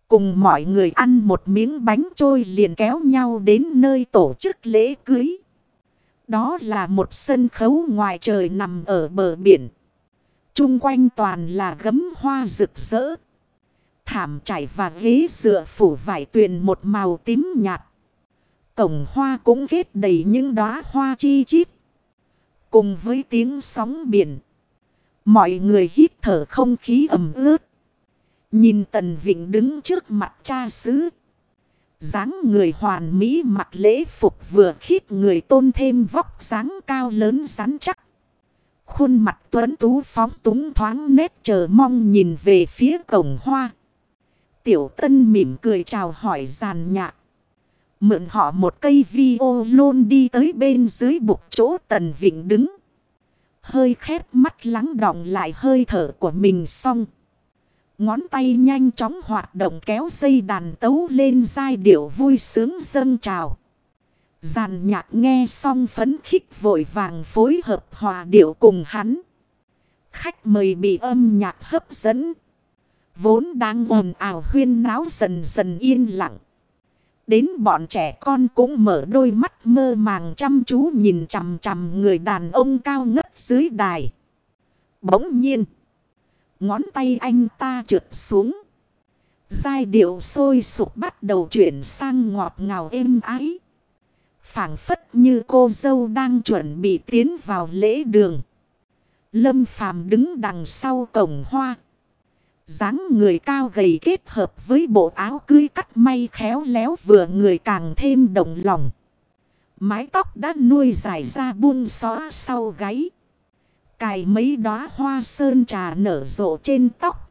Cùng mọi người ăn một miếng bánh trôi liền kéo nhau đến nơi tổ chức lễ cưới. Đó là một sân khấu ngoài trời nằm ở bờ biển. Trung quanh toàn là gấm hoa rực rỡ. Thảm trải và ghế dựa phủ vải tuyền một màu tím nhạt. Cổng hoa cũng kết đầy những đóa hoa chi chít. Cùng với tiếng sóng biển. Mọi người hít thở không khí ẩm ướt. Nhìn Tần Vịnh đứng trước mặt cha xứ dáng người hoàn mỹ mặc lễ phục vừa khít người tôn thêm vóc dáng cao lớn rắn chắc. Khuôn mặt tuấn tú phóng túng thoáng nét chờ mong nhìn về phía cổng hoa. Tiểu tân mỉm cười chào hỏi giàn nhạc. Mượn họ một cây vi ô lôn đi tới bên dưới bục chỗ tần vịnh đứng. Hơi khép mắt lắng đọng lại hơi thở của mình xong. Ngón tay nhanh chóng hoạt động kéo dây đàn tấu lên giai điệu vui sướng dâng trào. Giàn nhạc nghe xong phấn khích vội vàng phối hợp hòa điệu cùng hắn. Khách mời bị âm nhạc hấp dẫn. Vốn đang ồn ào huyên náo dần dần yên lặng. Đến bọn trẻ con cũng mở đôi mắt mơ màng chăm chú nhìn chằm chằm người đàn ông cao ngất dưới đài. Bỗng nhiên. Ngón tay anh ta trượt xuống. Giai điệu sôi sục bắt đầu chuyển sang ngọt ngào êm ái phảng phất như cô dâu đang chuẩn bị tiến vào lễ đường. Lâm Phàm đứng đằng sau cổng hoa. dáng người cao gầy kết hợp với bộ áo cưới cắt may khéo léo vừa người càng thêm động lòng. Mái tóc đã nuôi dài ra buông xóa sau gáy. Cài mấy đóa hoa sơn trà nở rộ trên tóc.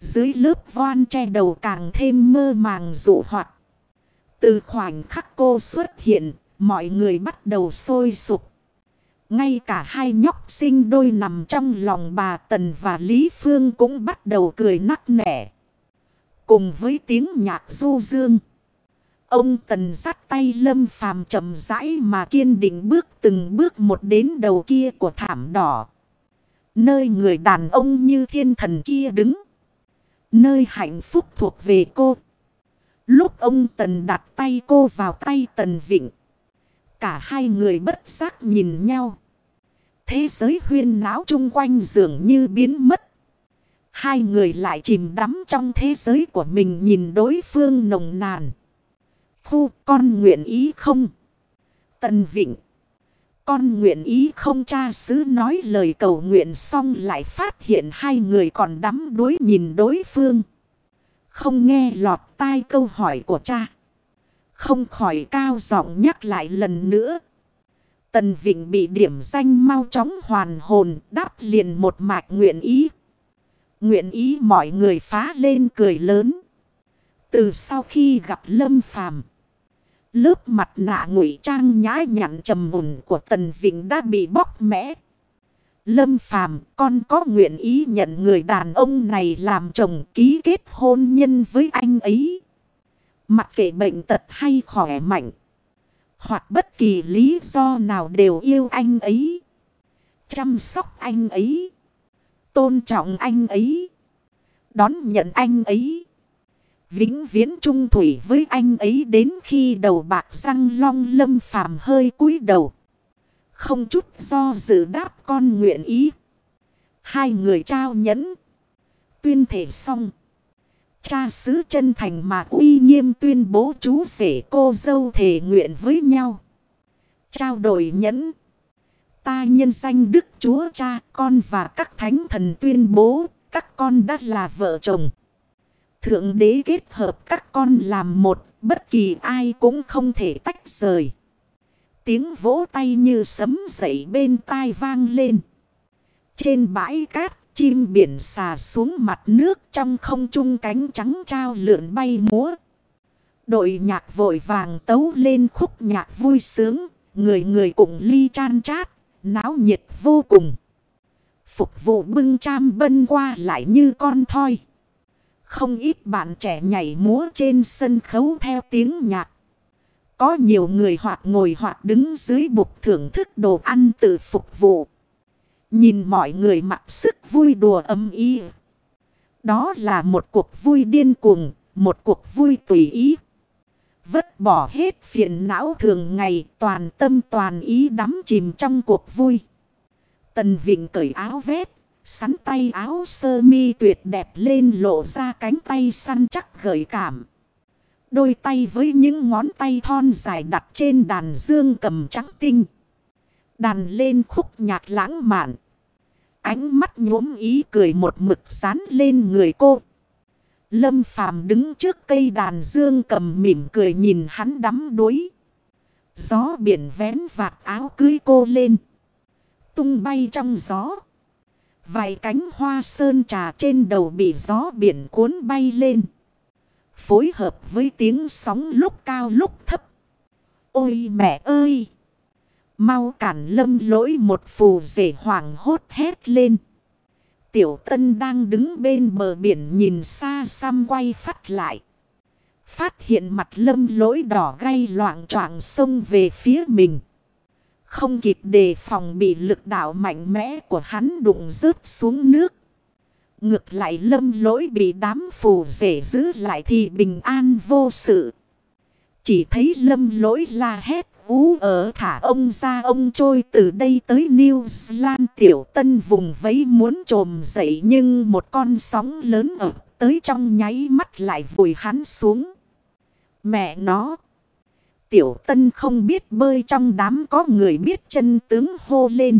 Dưới lớp voan che đầu càng thêm mơ màng dụ hoạt. Từ khoảnh khắc cô xuất hiện, mọi người bắt đầu sôi sục. Ngay cả hai nhóc sinh đôi nằm trong lòng bà Tần và Lý Phương cũng bắt đầu cười nắc nẻ. Cùng với tiếng nhạc du dương. Ông Tần sát tay Lâm Phàm chậm rãi mà kiên định bước từng bước một đến đầu kia của thảm đỏ. Nơi người đàn ông như thiên thần kia đứng. Nơi hạnh phúc thuộc về cô. Lúc ông Tần đặt tay cô vào tay Tần Vịnh. Cả hai người bất giác nhìn nhau. Thế giới huyên náo chung quanh dường như biến mất. Hai người lại chìm đắm trong thế giới của mình nhìn đối phương nồng nàn. Khu, con nguyện ý không? Tần Vịnh. Con nguyện ý không cha sứ nói lời cầu nguyện xong lại phát hiện hai người còn đắm đuối nhìn đối phương. Không nghe lọt tai câu hỏi của cha. Không khỏi cao giọng nhắc lại lần nữa. Tần Vịnh bị điểm danh mau chóng hoàn hồn, đáp liền một mạch nguyện ý. Nguyện ý mọi người phá lên cười lớn. Từ sau khi gặp Lâm Phàm Lớp mặt nạ ngụy trang nhã nhặn trầm mùn của Tần Vịnh đã bị bóc mẽ. Lâm Phàm, con có nguyện ý nhận người đàn ông này làm chồng ký kết hôn nhân với anh ấy. Mặc kệ bệnh tật hay khỏe mạnh. Hoặc bất kỳ lý do nào đều yêu anh ấy. Chăm sóc anh ấy. Tôn trọng anh ấy. Đón nhận anh ấy. Vĩnh viễn trung thủy với anh ấy đến khi đầu bạc răng long lâm phàm hơi cúi đầu. Không chút do dự đáp con nguyện ý. Hai người trao nhẫn. Tuyên thể xong. Cha xứ chân thành mà uy nghiêm tuyên bố chú rể cô dâu thể nguyện với nhau. Trao đổi nhẫn. Ta nhân danh Đức Chúa Cha, con và các thánh thần tuyên bố, các con đã là vợ chồng. Thượng đế kết hợp các con làm một, bất kỳ ai cũng không thể tách rời. Tiếng vỗ tay như sấm dậy bên tai vang lên. Trên bãi cát, Chim biển xà xuống mặt nước trong không trung cánh trắng trao lượn bay múa. Đội nhạc vội vàng tấu lên khúc nhạc vui sướng, người người cùng ly chan chát, náo nhiệt vô cùng. Phục vụ bưng cham bân qua lại như con thoi. Không ít bạn trẻ nhảy múa trên sân khấu theo tiếng nhạc. Có nhiều người hoặc ngồi hoặc đứng dưới bục thưởng thức đồ ăn tự phục vụ. Nhìn mọi người mặc sức vui đùa âm y. Đó là một cuộc vui điên cuồng, một cuộc vui tùy ý. Vất bỏ hết phiền não thường ngày, toàn tâm toàn ý đắm chìm trong cuộc vui. Tần Vịnh cởi áo vét, sắn tay áo sơ mi tuyệt đẹp lên lộ ra cánh tay săn chắc gợi cảm. Đôi tay với những ngón tay thon dài đặt trên đàn dương cầm trắng tinh. Đàn lên khúc nhạc lãng mạn. Ánh mắt nhuốm ý cười một mực sán lên người cô. Lâm phàm đứng trước cây đàn dương cầm mỉm cười nhìn hắn đắm đuối. Gió biển vén vạt áo cưới cô lên. Tung bay trong gió. Vài cánh hoa sơn trà trên đầu bị gió biển cuốn bay lên. Phối hợp với tiếng sóng lúc cao lúc thấp. Ôi mẹ ơi! Mau cản lâm lỗi một phù rể hoảng hốt hét lên. Tiểu tân đang đứng bên bờ biển nhìn xa xăm quay phát lại. Phát hiện mặt lâm lỗi đỏ gay loạn troảng sông về phía mình. Không kịp đề phòng bị lực đạo mạnh mẽ của hắn đụng rớt xuống nước. Ngược lại lâm lỗi bị đám phù rể giữ lại thì bình an vô sự. Chỉ thấy lâm lỗi la hét, ú ở, thả ông ra, ông trôi từ đây tới New Zealand, tiểu tân vùng vấy muốn trồm dậy nhưng một con sóng lớn ở tới trong nháy mắt lại vùi hắn xuống. Mẹ nó! Tiểu tân không biết bơi trong đám có người biết chân tướng hô lên.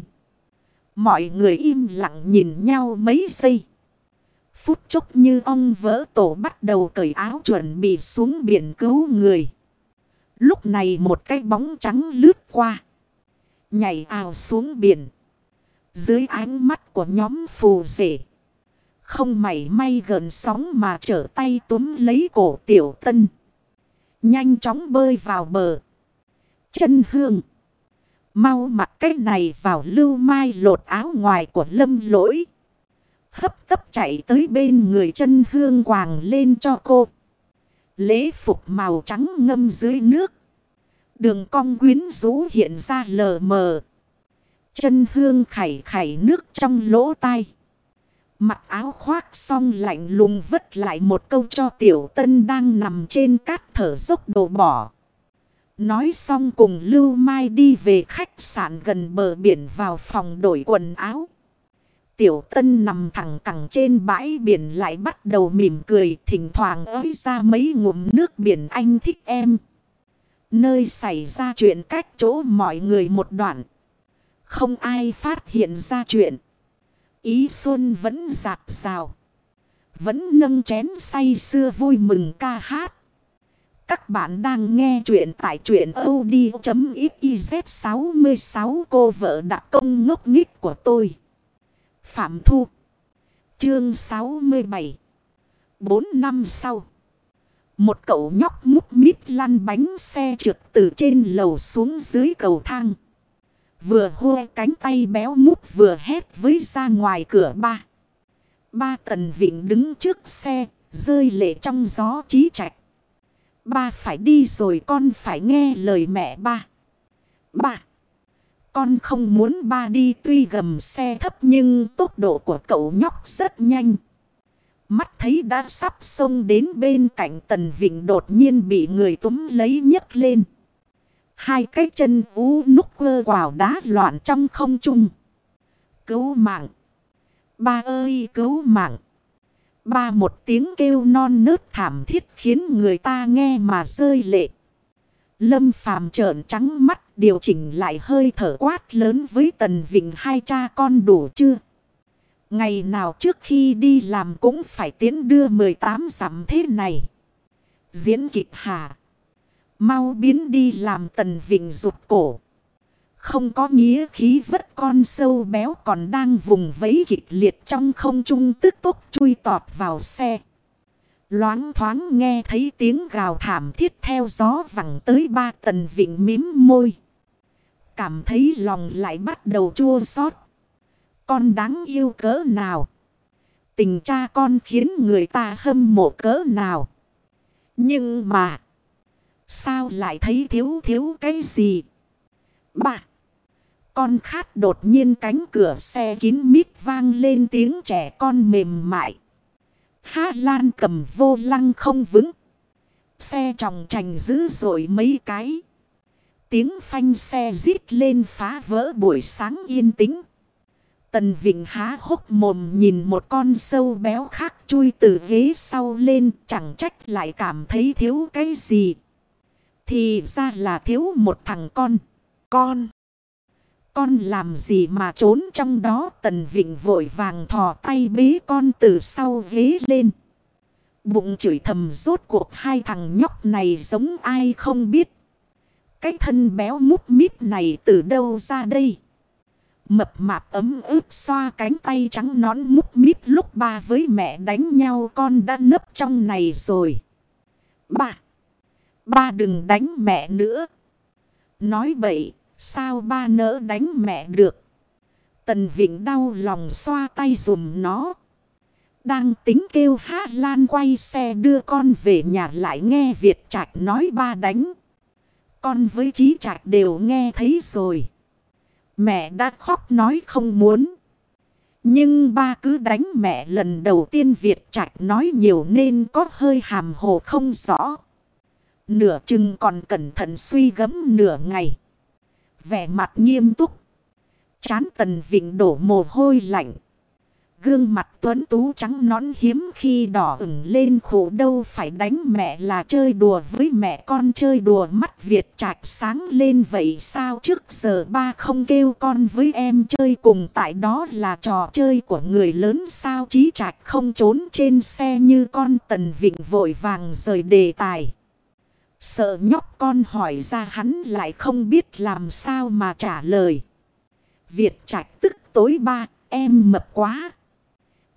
Mọi người im lặng nhìn nhau mấy giây. Phút chốc như ông vỡ tổ bắt đầu cởi áo chuẩn bị xuống biển cứu người. Lúc này một cái bóng trắng lướt qua. Nhảy ào xuống biển. Dưới ánh mắt của nhóm phù rể. Không mảy may gần sóng mà trở tay túm lấy cổ tiểu tân. Nhanh chóng bơi vào bờ. Chân hương. Mau mặc cái này vào lưu mai lột áo ngoài của lâm lỗi. Hấp tấp chạy tới bên người chân hương quàng lên cho cô. Lễ phục màu trắng ngâm dưới nước. Đường cong quyến rũ hiện ra lờ mờ. Chân hương khảy khảy nước trong lỗ tai. Mặc áo khoác xong lạnh lùng vứt lại một câu cho tiểu tân đang nằm trên cát thở dốc đồ bỏ. Nói xong cùng Lưu Mai đi về khách sạn gần bờ biển vào phòng đổi quần áo. Tiểu tân nằm thẳng cẳng trên bãi biển lại bắt đầu mỉm cười, thỉnh thoảng ới ra mấy ngụm nước biển anh thích em. Nơi xảy ra chuyện cách chỗ mọi người một đoạn. Không ai phát hiện ra chuyện. Ý Xuân vẫn giạc rào. Vẫn nâng chén say xưa vui mừng ca hát. Các bạn đang nghe chuyện tại chuyện od.xyz 66 cô vợ đặc công ngốc nghích của tôi. Phạm Thu. Chương 67. 4 năm sau. Một cậu nhóc múc mít lăn bánh xe trượt từ trên lầu xuống dưới cầu thang. Vừa hô cánh tay béo mút vừa hét với ra ngoài cửa ba. Ba tần vịnh đứng trước xe, rơi lệ trong gió trí trạch. Ba phải đi rồi con phải nghe lời mẹ ba. Ba. Con không muốn ba đi tuy gầm xe thấp nhưng tốc độ của cậu nhóc rất nhanh. Mắt thấy đã sắp xông đến bên cạnh tần vịnh đột nhiên bị người túm lấy nhấc lên. Hai cái chân ú núc quơ quào đá loạn trong không trung. Cứu mạng. Ba ơi, cứu mạng. Ba một tiếng kêu non nớt thảm thiết khiến người ta nghe mà rơi lệ. Lâm phàm trợn trắng mắt, điều chỉnh lại hơi thở quát lớn với tần vịnh hai cha con đủ chưa? Ngày nào trước khi đi làm cũng phải tiến đưa 18 sắm thế này. Diễn kịch hà. Mau biến đi làm tần vịnh rụt cổ. không có nghĩa khí vất con sâu béo còn đang vùng vẫy kịch liệt trong không trung tức tốc chui tọt vào xe. Loáng thoáng nghe thấy tiếng gào thảm thiết theo gió vẳng tới ba tần vịnh mím môi. Cảm thấy lòng lại bắt đầu chua xót. Con đáng yêu cỡ nào? Tình cha con khiến người ta hâm mộ cỡ nào? Nhưng mà... Sao lại thấy thiếu thiếu cái gì? Bà! Con khát đột nhiên cánh cửa xe kín mít vang lên tiếng trẻ con mềm mại. Há Lan cầm vô lăng không vững. Xe trọng trành dữ dội mấy cái. Tiếng phanh xe rít lên phá vỡ buổi sáng yên tĩnh. Tần Vịnh há hốc mồm nhìn một con sâu béo khác chui từ ghế sau lên, chẳng trách lại cảm thấy thiếu cái gì. Thì ra là thiếu một thằng con. Con. Con làm gì mà trốn trong đó Tần Vịnh vội vàng thò tay bế con từ sau ghế lên. Bụng chửi thầm rốt cuộc hai thằng nhóc này giống ai không biết. Cái thân béo mút mít này từ đâu ra đây? Mập mạp ấm ướp xoa cánh tay trắng nón mút mít lúc ba với mẹ đánh nhau con đã nấp trong này rồi. Ba! Ba đừng đánh mẹ nữa. Nói bậy, sao ba nỡ đánh mẹ được? Tần Vịnh đau lòng xoa tay dùm nó. Đang tính kêu hát lan quay xe đưa con về nhà lại nghe Việt Trạch nói ba đánh. Con với chí Trạch đều nghe thấy rồi. Mẹ đã khóc nói không muốn. Nhưng ba cứ đánh mẹ lần đầu tiên Việt Trạch nói nhiều nên có hơi hàm hồ không rõ. Nửa chừng còn cẩn thận suy gấm nửa ngày. Vẻ mặt nghiêm túc. Chán tần vịnh đổ mồ hôi lạnh. Gương mặt tuấn tú trắng nõn hiếm khi đỏ ửng lên khổ đâu phải đánh mẹ là chơi đùa với mẹ con chơi đùa mắt Việt trạch sáng lên vậy sao trước giờ ba không kêu con với em chơi cùng tại đó là trò chơi của người lớn sao chí trạch không trốn trên xe như con tần vịnh vội vàng rời đề tài. Sợ nhóc con hỏi ra hắn lại không biết làm sao mà trả lời. Việt trạch tức tối ba em mập quá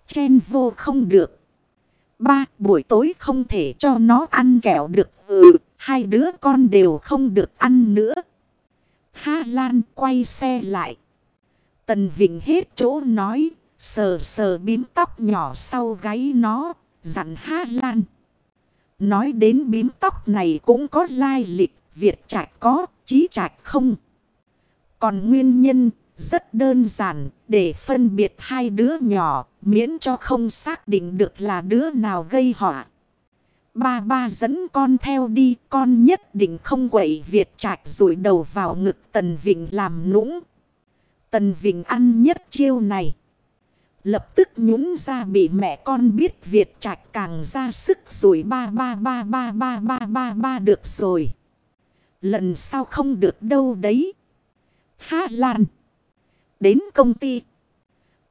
chen vô không được. Ba, buổi tối không thể cho nó ăn kẹo được. Ừ, hai đứa con đều không được ăn nữa. Ha Lan quay xe lại. Tần Vịnh hết chỗ nói, sờ sờ bím tóc nhỏ sau gáy nó, dặn Ha Lan. Nói đến bím tóc này cũng có lai lịch, Việt trạch có, trí trạch không. Còn nguyên nhân rất đơn giản để phân biệt hai đứa nhỏ miễn cho không xác định được là đứa nào gây họa. Ba ba dẫn con theo đi con nhất định không quậy Việt trạch rủi đầu vào ngực Tần Vịnh làm nũng. Tần Vịnh ăn nhất chiêu này. Lập tức nhún ra bị mẹ con biết Việt trạch càng ra sức rồi ba ba ba ba ba ba ba ba được rồi. Lần sau không được đâu đấy. Hà Lan. Đến công ty.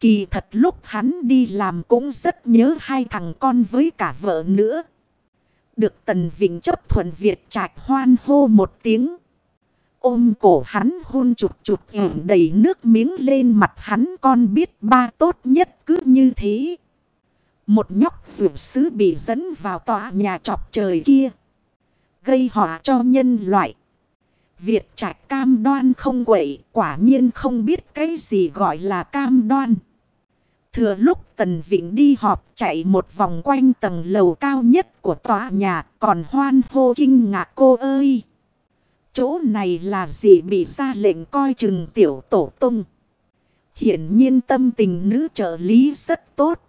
Kỳ thật lúc hắn đi làm cũng rất nhớ hai thằng con với cả vợ nữa. Được Tần Vịnh chấp thuận Việt trạch hoan hô một tiếng. Ôm cổ hắn hôn chụt chụt ẩn đầy nước miếng lên mặt hắn con biết ba tốt nhất cứ như thế. Một nhóc rượu sứ bị dẫn vào tòa nhà trọc trời kia. Gây họa cho nhân loại. Việt trạch cam đoan không quậy, quả nhiên không biết cái gì gọi là cam đoan. Thừa lúc Tần Vịnh đi họp chạy một vòng quanh tầng lầu cao nhất của tòa nhà, còn hoan hô kinh ngạc cô ơi. Chỗ này là gì bị ra lệnh coi chừng tiểu tổ tung. Hiển nhiên tâm tình nữ trợ lý rất tốt.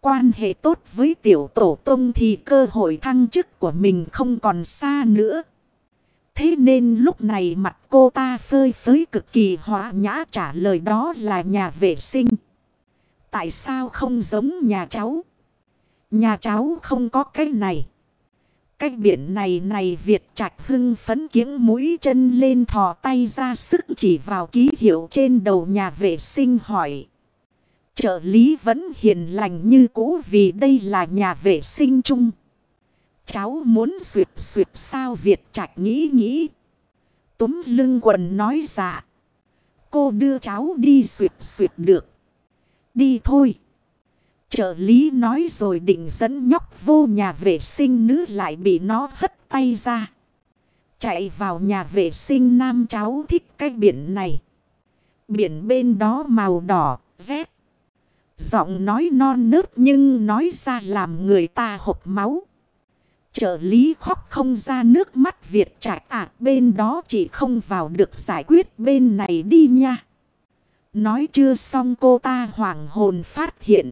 Quan hệ tốt với tiểu tổ tung thì cơ hội thăng chức của mình không còn xa nữa. Thế nên lúc này mặt cô ta phơi phới cực kỳ hóa nhã trả lời đó là nhà vệ sinh. Tại sao không giống nhà cháu? Nhà cháu không có cái này. Cái biển này này Việt trạch hưng phấn kiếng mũi chân lên thò tay ra sức chỉ vào ký hiệu trên đầu nhà vệ sinh hỏi. Trợ lý vẫn hiền lành như cũ vì đây là nhà vệ sinh chung. Cháu muốn suyệt suyệt sao Việt Trạch nghĩ nghĩ. Túm lưng quần nói dạ. cô đưa cháu đi suyệt suyệt được. Đi thôi. Trợ lý nói rồi định dẫn nhóc vô nhà vệ sinh nữ lại bị nó hất tay ra. Chạy vào nhà vệ sinh nam cháu thích cái biển này. Biển bên đó màu đỏ, rét. Giọng nói non nớt nhưng nói ra làm người ta hộp máu. Trợ lý khóc không ra nước mắt Việt trạch à bên đó chỉ không vào được giải quyết bên này đi nha. Nói chưa xong cô ta hoàng hồn phát hiện.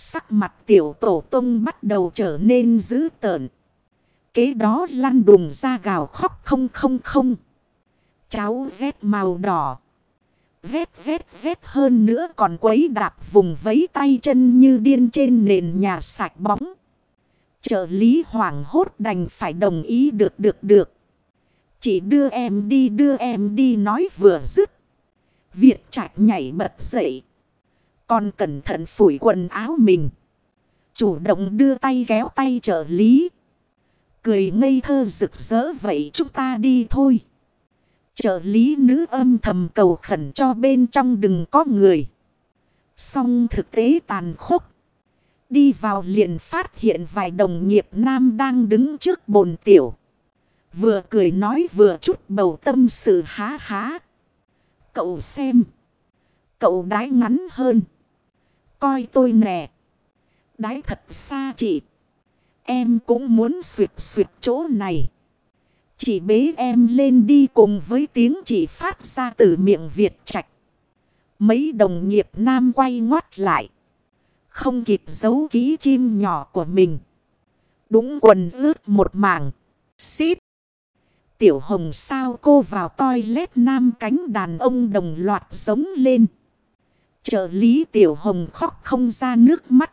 Sắc mặt tiểu tổ tông bắt đầu trở nên dữ tợn. Kế đó lăn đùng ra gào khóc không không không. Cháu rét màu đỏ. Rét rét rét hơn nữa còn quấy đạp vùng vấy tay chân như điên trên nền nhà sạch bóng. Trợ lý hoảng hốt đành phải đồng ý được được được. Chỉ đưa em đi, đưa em đi nói vừa dứt. Việt trạch nhảy bật dậy. Còn cẩn thận phủi quần áo mình. Chủ động đưa tay kéo tay trợ lý. Cười ngây thơ rực rỡ, vậy chúng ta đi thôi. Trợ lý nữ âm thầm cầu khẩn cho bên trong đừng có người. Xong thực tế tàn khốc. Đi vào liền phát hiện vài đồng nghiệp nam đang đứng trước bồn tiểu. Vừa cười nói vừa chút bầu tâm sự há há. Cậu xem. Cậu đái ngắn hơn. Coi tôi nè. Đái thật xa chị. Em cũng muốn suyệt suyệt chỗ này. Chị bế em lên đi cùng với tiếng chị phát ra từ miệng Việt Trạch. Mấy đồng nghiệp nam quay ngoắt lại. Không kịp giấu ký chim nhỏ của mình. Đúng quần ướt một mảng. Xít. Tiểu hồng sao cô vào toilet nam cánh đàn ông đồng loạt giống lên. Trợ lý tiểu hồng khóc không ra nước mắt.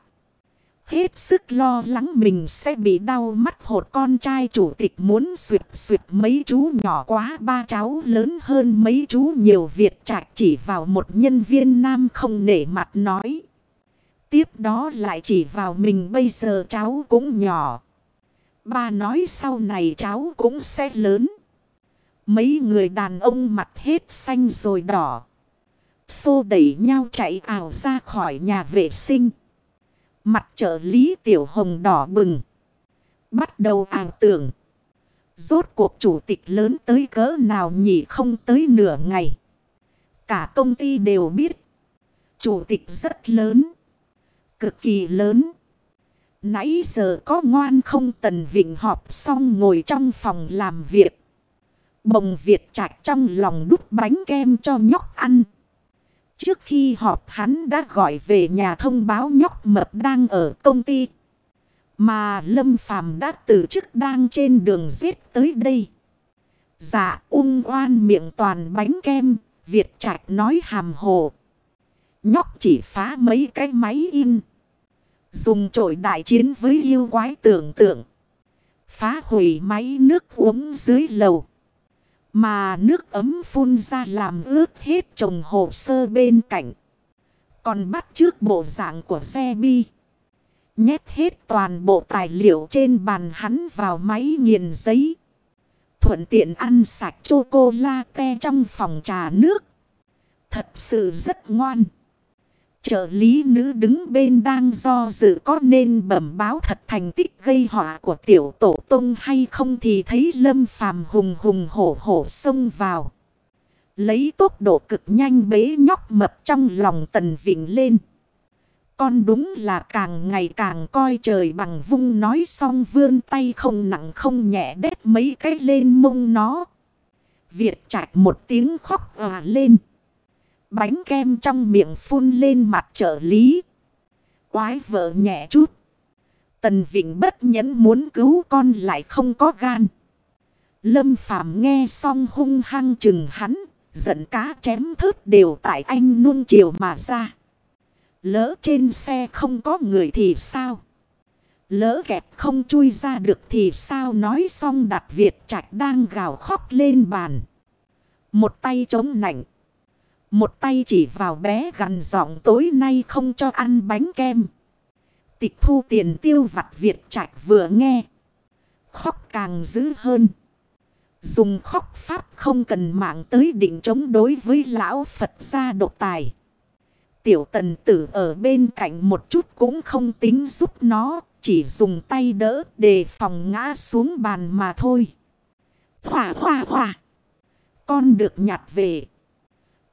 Hết sức lo lắng mình sẽ bị đau mắt hột con trai chủ tịch muốn suyệt suyệt mấy chú nhỏ quá ba cháu lớn hơn mấy chú nhiều Việt trạch chỉ vào một nhân viên nam không nể mặt nói. Tiếp đó lại chỉ vào mình bây giờ cháu cũng nhỏ. Ba nói sau này cháu cũng sẽ lớn. Mấy người đàn ông mặt hết xanh rồi đỏ. Xô đẩy nhau chạy ảo ra khỏi nhà vệ sinh. Mặt trợ lý tiểu hồng đỏ bừng. Bắt đầu ảo tưởng. Rốt cuộc chủ tịch lớn tới cỡ nào nhỉ không tới nửa ngày. Cả công ty đều biết. Chủ tịch rất lớn. Cực kỳ lớn. Nãy giờ có ngoan không tần vịnh họp xong ngồi trong phòng làm việc. Bồng Việt chạch trong lòng đút bánh kem cho nhóc ăn. Trước khi họp hắn đã gọi về nhà thông báo nhóc mập đang ở công ty. Mà Lâm Phàm đã từ chức đang trên đường giết tới đây. Dạ ung oan miệng toàn bánh kem, Việt Trạch nói hàm hồ. Nhóc chỉ phá mấy cái máy in. Dùng trội đại chiến với yêu quái tưởng tượng. Phá hủy máy nước uống dưới lầu. Mà nước ấm phun ra làm ướt hết trồng hồ sơ bên cạnh. Còn bắt trước bộ dạng của xe bi. Nhét hết toàn bộ tài liệu trên bàn hắn vào máy nghiền giấy. Thuận tiện ăn sạch chocolate trong phòng trà nước. Thật sự rất ngoan. Trợ lý nữ đứng bên đang do dự có nên bẩm báo thật thành tích gây họa của tiểu tổ tông hay không thì thấy lâm phàm hùng hùng hổ hổ xông vào. Lấy tốc độ cực nhanh bế nhóc mập trong lòng tần vịnh lên. Con đúng là càng ngày càng coi trời bằng vung nói xong vươn tay không nặng không nhẹ đét mấy cái lên mông nó. Việt chạy một tiếng khóc à lên. Bánh kem trong miệng phun lên mặt trợ lý. Quái vợ nhẹ chút. Tần Vịnh bất nhẫn muốn cứu con lại không có gan. Lâm Phàm nghe xong hung hăng chừng hắn. Giận cá chém thớt đều tại anh nuông chiều mà ra. Lỡ trên xe không có người thì sao? Lỡ kẹp không chui ra được thì sao nói xong đặt Việt Trạch đang gào khóc lên bàn. Một tay chống nảnh. Một tay chỉ vào bé gần giọng tối nay không cho ăn bánh kem. Tịch thu tiền tiêu vặt Việt Trạch vừa nghe. Khóc càng dữ hơn. Dùng khóc pháp không cần mạng tới định chống đối với lão Phật gia độc tài. Tiểu tần tử ở bên cạnh một chút cũng không tính giúp nó. Chỉ dùng tay đỡ để phòng ngã xuống bàn mà thôi. Hòa hòa hòa. Con được nhặt về.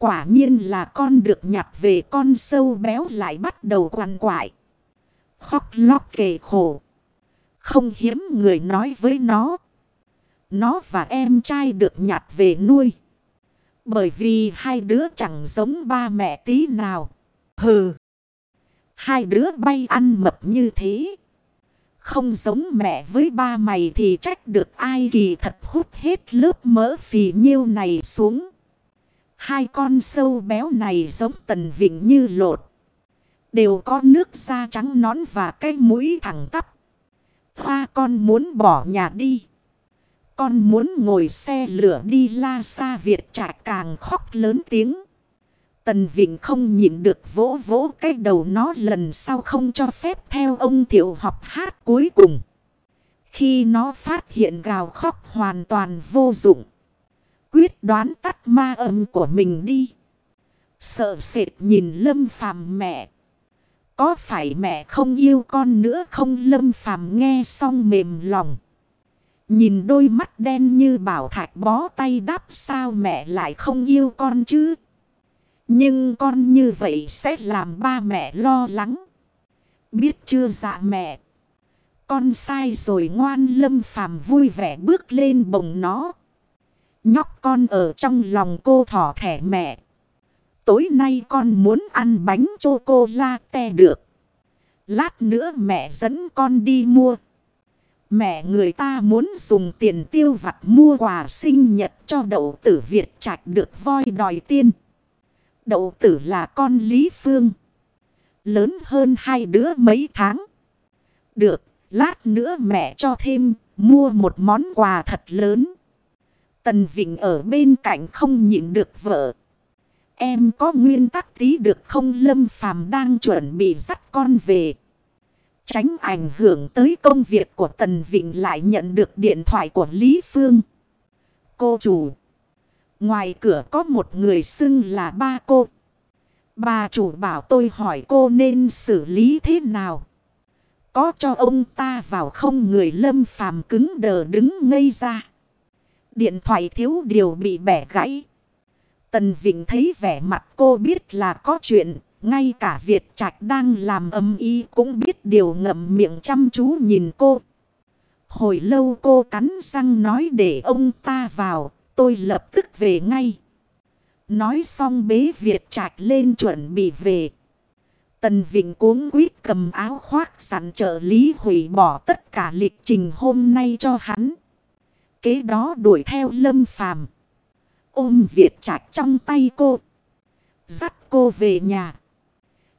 Quả nhiên là con được nhặt về con sâu béo lại bắt đầu quằn quại. Khóc lóc kề khổ. Không hiếm người nói với nó. Nó và em trai được nhặt về nuôi. Bởi vì hai đứa chẳng giống ba mẹ tí nào. Hừ. Hai đứa bay ăn mập như thế. Không giống mẹ với ba mày thì trách được ai kỳ thật hút hết lớp mỡ phì nhiêu này xuống. Hai con sâu béo này giống tần vịnh như lột. Đều có nước da trắng nón và cái mũi thẳng tắp. Hoa con muốn bỏ nhà đi. Con muốn ngồi xe lửa đi la xa Việt trại càng khóc lớn tiếng. Tần Vịnh không nhìn được vỗ vỗ cái đầu nó lần sau không cho phép theo ông thiệu học hát cuối cùng. Khi nó phát hiện gào khóc hoàn toàn vô dụng. Quyết đoán tắt ma âm của mình đi. Sợ sệt nhìn lâm phàm mẹ. Có phải mẹ không yêu con nữa không lâm phàm nghe xong mềm lòng. Nhìn đôi mắt đen như bảo thạch bó tay đáp sao mẹ lại không yêu con chứ. Nhưng con như vậy sẽ làm ba mẹ lo lắng. Biết chưa dạ mẹ. Con sai rồi ngoan lâm phàm vui vẻ bước lên bồng nó. Nhóc con ở trong lòng cô thỏ thẻ mẹ. Tối nay con muốn ăn bánh chocolate được. Lát nữa mẹ dẫn con đi mua. Mẹ người ta muốn dùng tiền tiêu vặt mua quà sinh nhật cho đậu tử Việt trạch được voi đòi tiên. Đậu tử là con Lý Phương. Lớn hơn hai đứa mấy tháng. Được, lát nữa mẹ cho thêm, mua một món quà thật lớn. Tần Vịnh ở bên cạnh không nhịn được vợ. Em có nguyên tắc tí được không Lâm Phàm đang chuẩn bị dắt con về. Tránh ảnh hưởng tới công việc của Tần Vịnh lại nhận được điện thoại của Lý Phương. Cô chủ. Ngoài cửa có một người xưng là ba cô. Bà chủ bảo tôi hỏi cô nên xử lý thế nào. Có cho ông ta vào không người lâm phàm cứng đờ đứng ngây ra. Điện thoại thiếu điều bị bẻ gãy. Tần Vịnh thấy vẻ mặt cô biết là có chuyện. Ngay cả Việt Trạch đang làm âm y cũng biết điều ngậm miệng chăm chú nhìn cô. Hồi lâu cô cắn răng nói để ông ta vào. Tôi lập tức về ngay. Nói xong bế Việt Trạch lên chuẩn bị về. Tần Vịnh cuống quýt cầm áo khoác sẵn trợ lý hủy bỏ tất cả lịch trình hôm nay cho hắn. Kế đó đuổi theo lâm phàm. Ôm Việt Trạch trong tay cô. Dắt cô về nhà.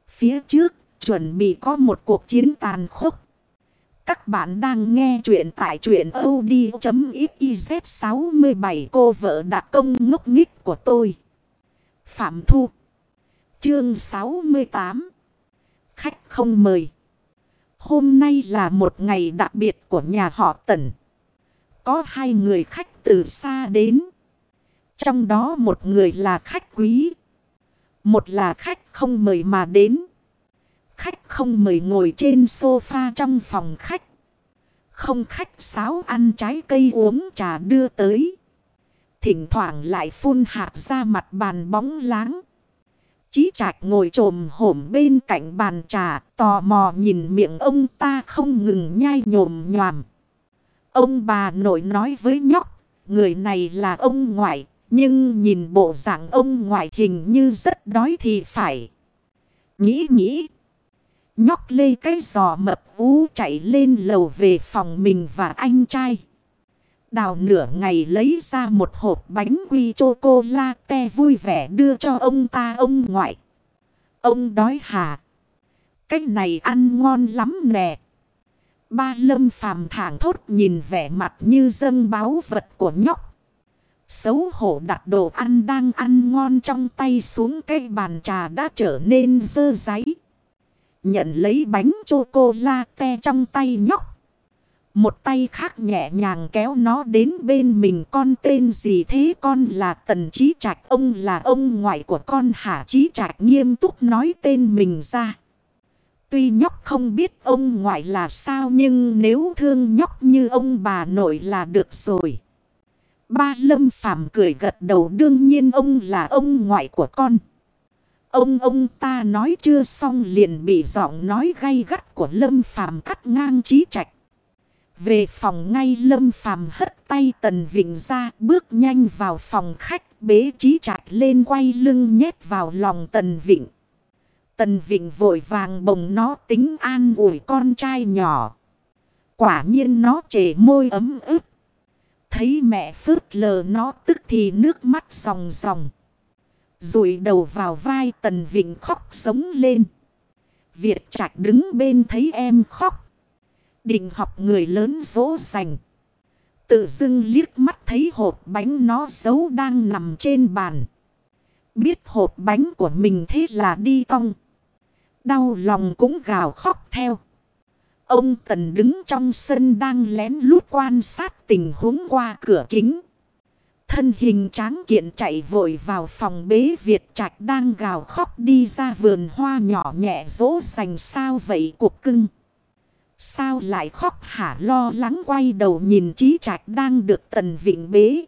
Phía trước, chuẩn bị có một cuộc chiến tàn khốc. Các bạn đang nghe chuyện tại chuyện od.xyz67 cô vợ đặc công ngốc nghích của tôi. Phạm Thu Chương 68 Khách không mời Hôm nay là một ngày đặc biệt của nhà họ Tần. Có hai người khách từ xa đến. Trong đó một người là khách quý. Một là khách không mời mà đến. Khách không mời ngồi trên sofa trong phòng khách. Không khách sáo ăn trái cây uống trà đưa tới. Thỉnh thoảng lại phun hạt ra mặt bàn bóng láng. Chí trạch ngồi trồm hổm bên cạnh bàn trà, tò mò nhìn miệng ông ta không ngừng nhai nhồm nhòm. Ông bà nội nói với nhóc, người này là ông ngoại, nhưng nhìn bộ dạng ông ngoại hình như rất đói thì phải. Nghĩ nghĩ. Nhóc lê cái giò mập ú chạy lên lầu về phòng mình và anh trai. Đào nửa ngày lấy ra một hộp bánh quy chocolate vui vẻ đưa cho ông ta ông ngoại. Ông đói hả? Cái này ăn ngon lắm nè. Ba lâm phàm thẳng thốt nhìn vẻ mặt như dâng báo vật của nhóc. Xấu hổ đặt đồ ăn đang ăn ngon trong tay xuống cái bàn trà đã trở nên dơ giấy. Nhận lấy bánh chocolate trong tay nhóc. Một tay khác nhẹ nhàng kéo nó đến bên mình, con tên gì thế con là Tần Trí Trạch ông là ông ngoại của con hả Trí Trạch nghiêm túc nói tên mình ra. Tuy nhóc không biết ông ngoại là sao nhưng nếu thương nhóc như ông bà nội là được rồi. Ba lâm phàm cười gật đầu, đương nhiên ông là ông ngoại của con. Ông ông ta nói chưa xong liền bị giọng nói gay gắt của lâm phàm cắt ngang trí trạch. Về phòng ngay, lâm phàm hất tay tần vịnh ra, bước nhanh vào phòng khách, bế trí trạch lên quay lưng nhét vào lòng tần vịnh. Tần vịnh vội vàng bồng nó tính an ủi con trai nhỏ. Quả nhiên nó trề môi ấm ức. Thấy mẹ phớt lờ nó tức thì nước mắt ròng ròng. Rụi đầu vào vai tần vịnh khóc sống lên. Việt Trạch đứng bên thấy em khóc. Định học người lớn dỗ dành. Tự dưng liếc mắt thấy hộp bánh nó xấu đang nằm trên bàn. Biết hộp bánh của mình thế là đi tong. Đau lòng cũng gào khóc theo. Ông Tần đứng trong sân đang lén lút quan sát tình huống qua cửa kính. Thân hình tráng kiện chạy vội vào phòng bế Việt Trạch đang gào khóc đi ra vườn hoa nhỏ nhẹ dỗ dành sao vậy cuộc cưng. Sao lại khóc hả lo lắng quay đầu nhìn Trí Trạch đang được Tần Vịnh bế.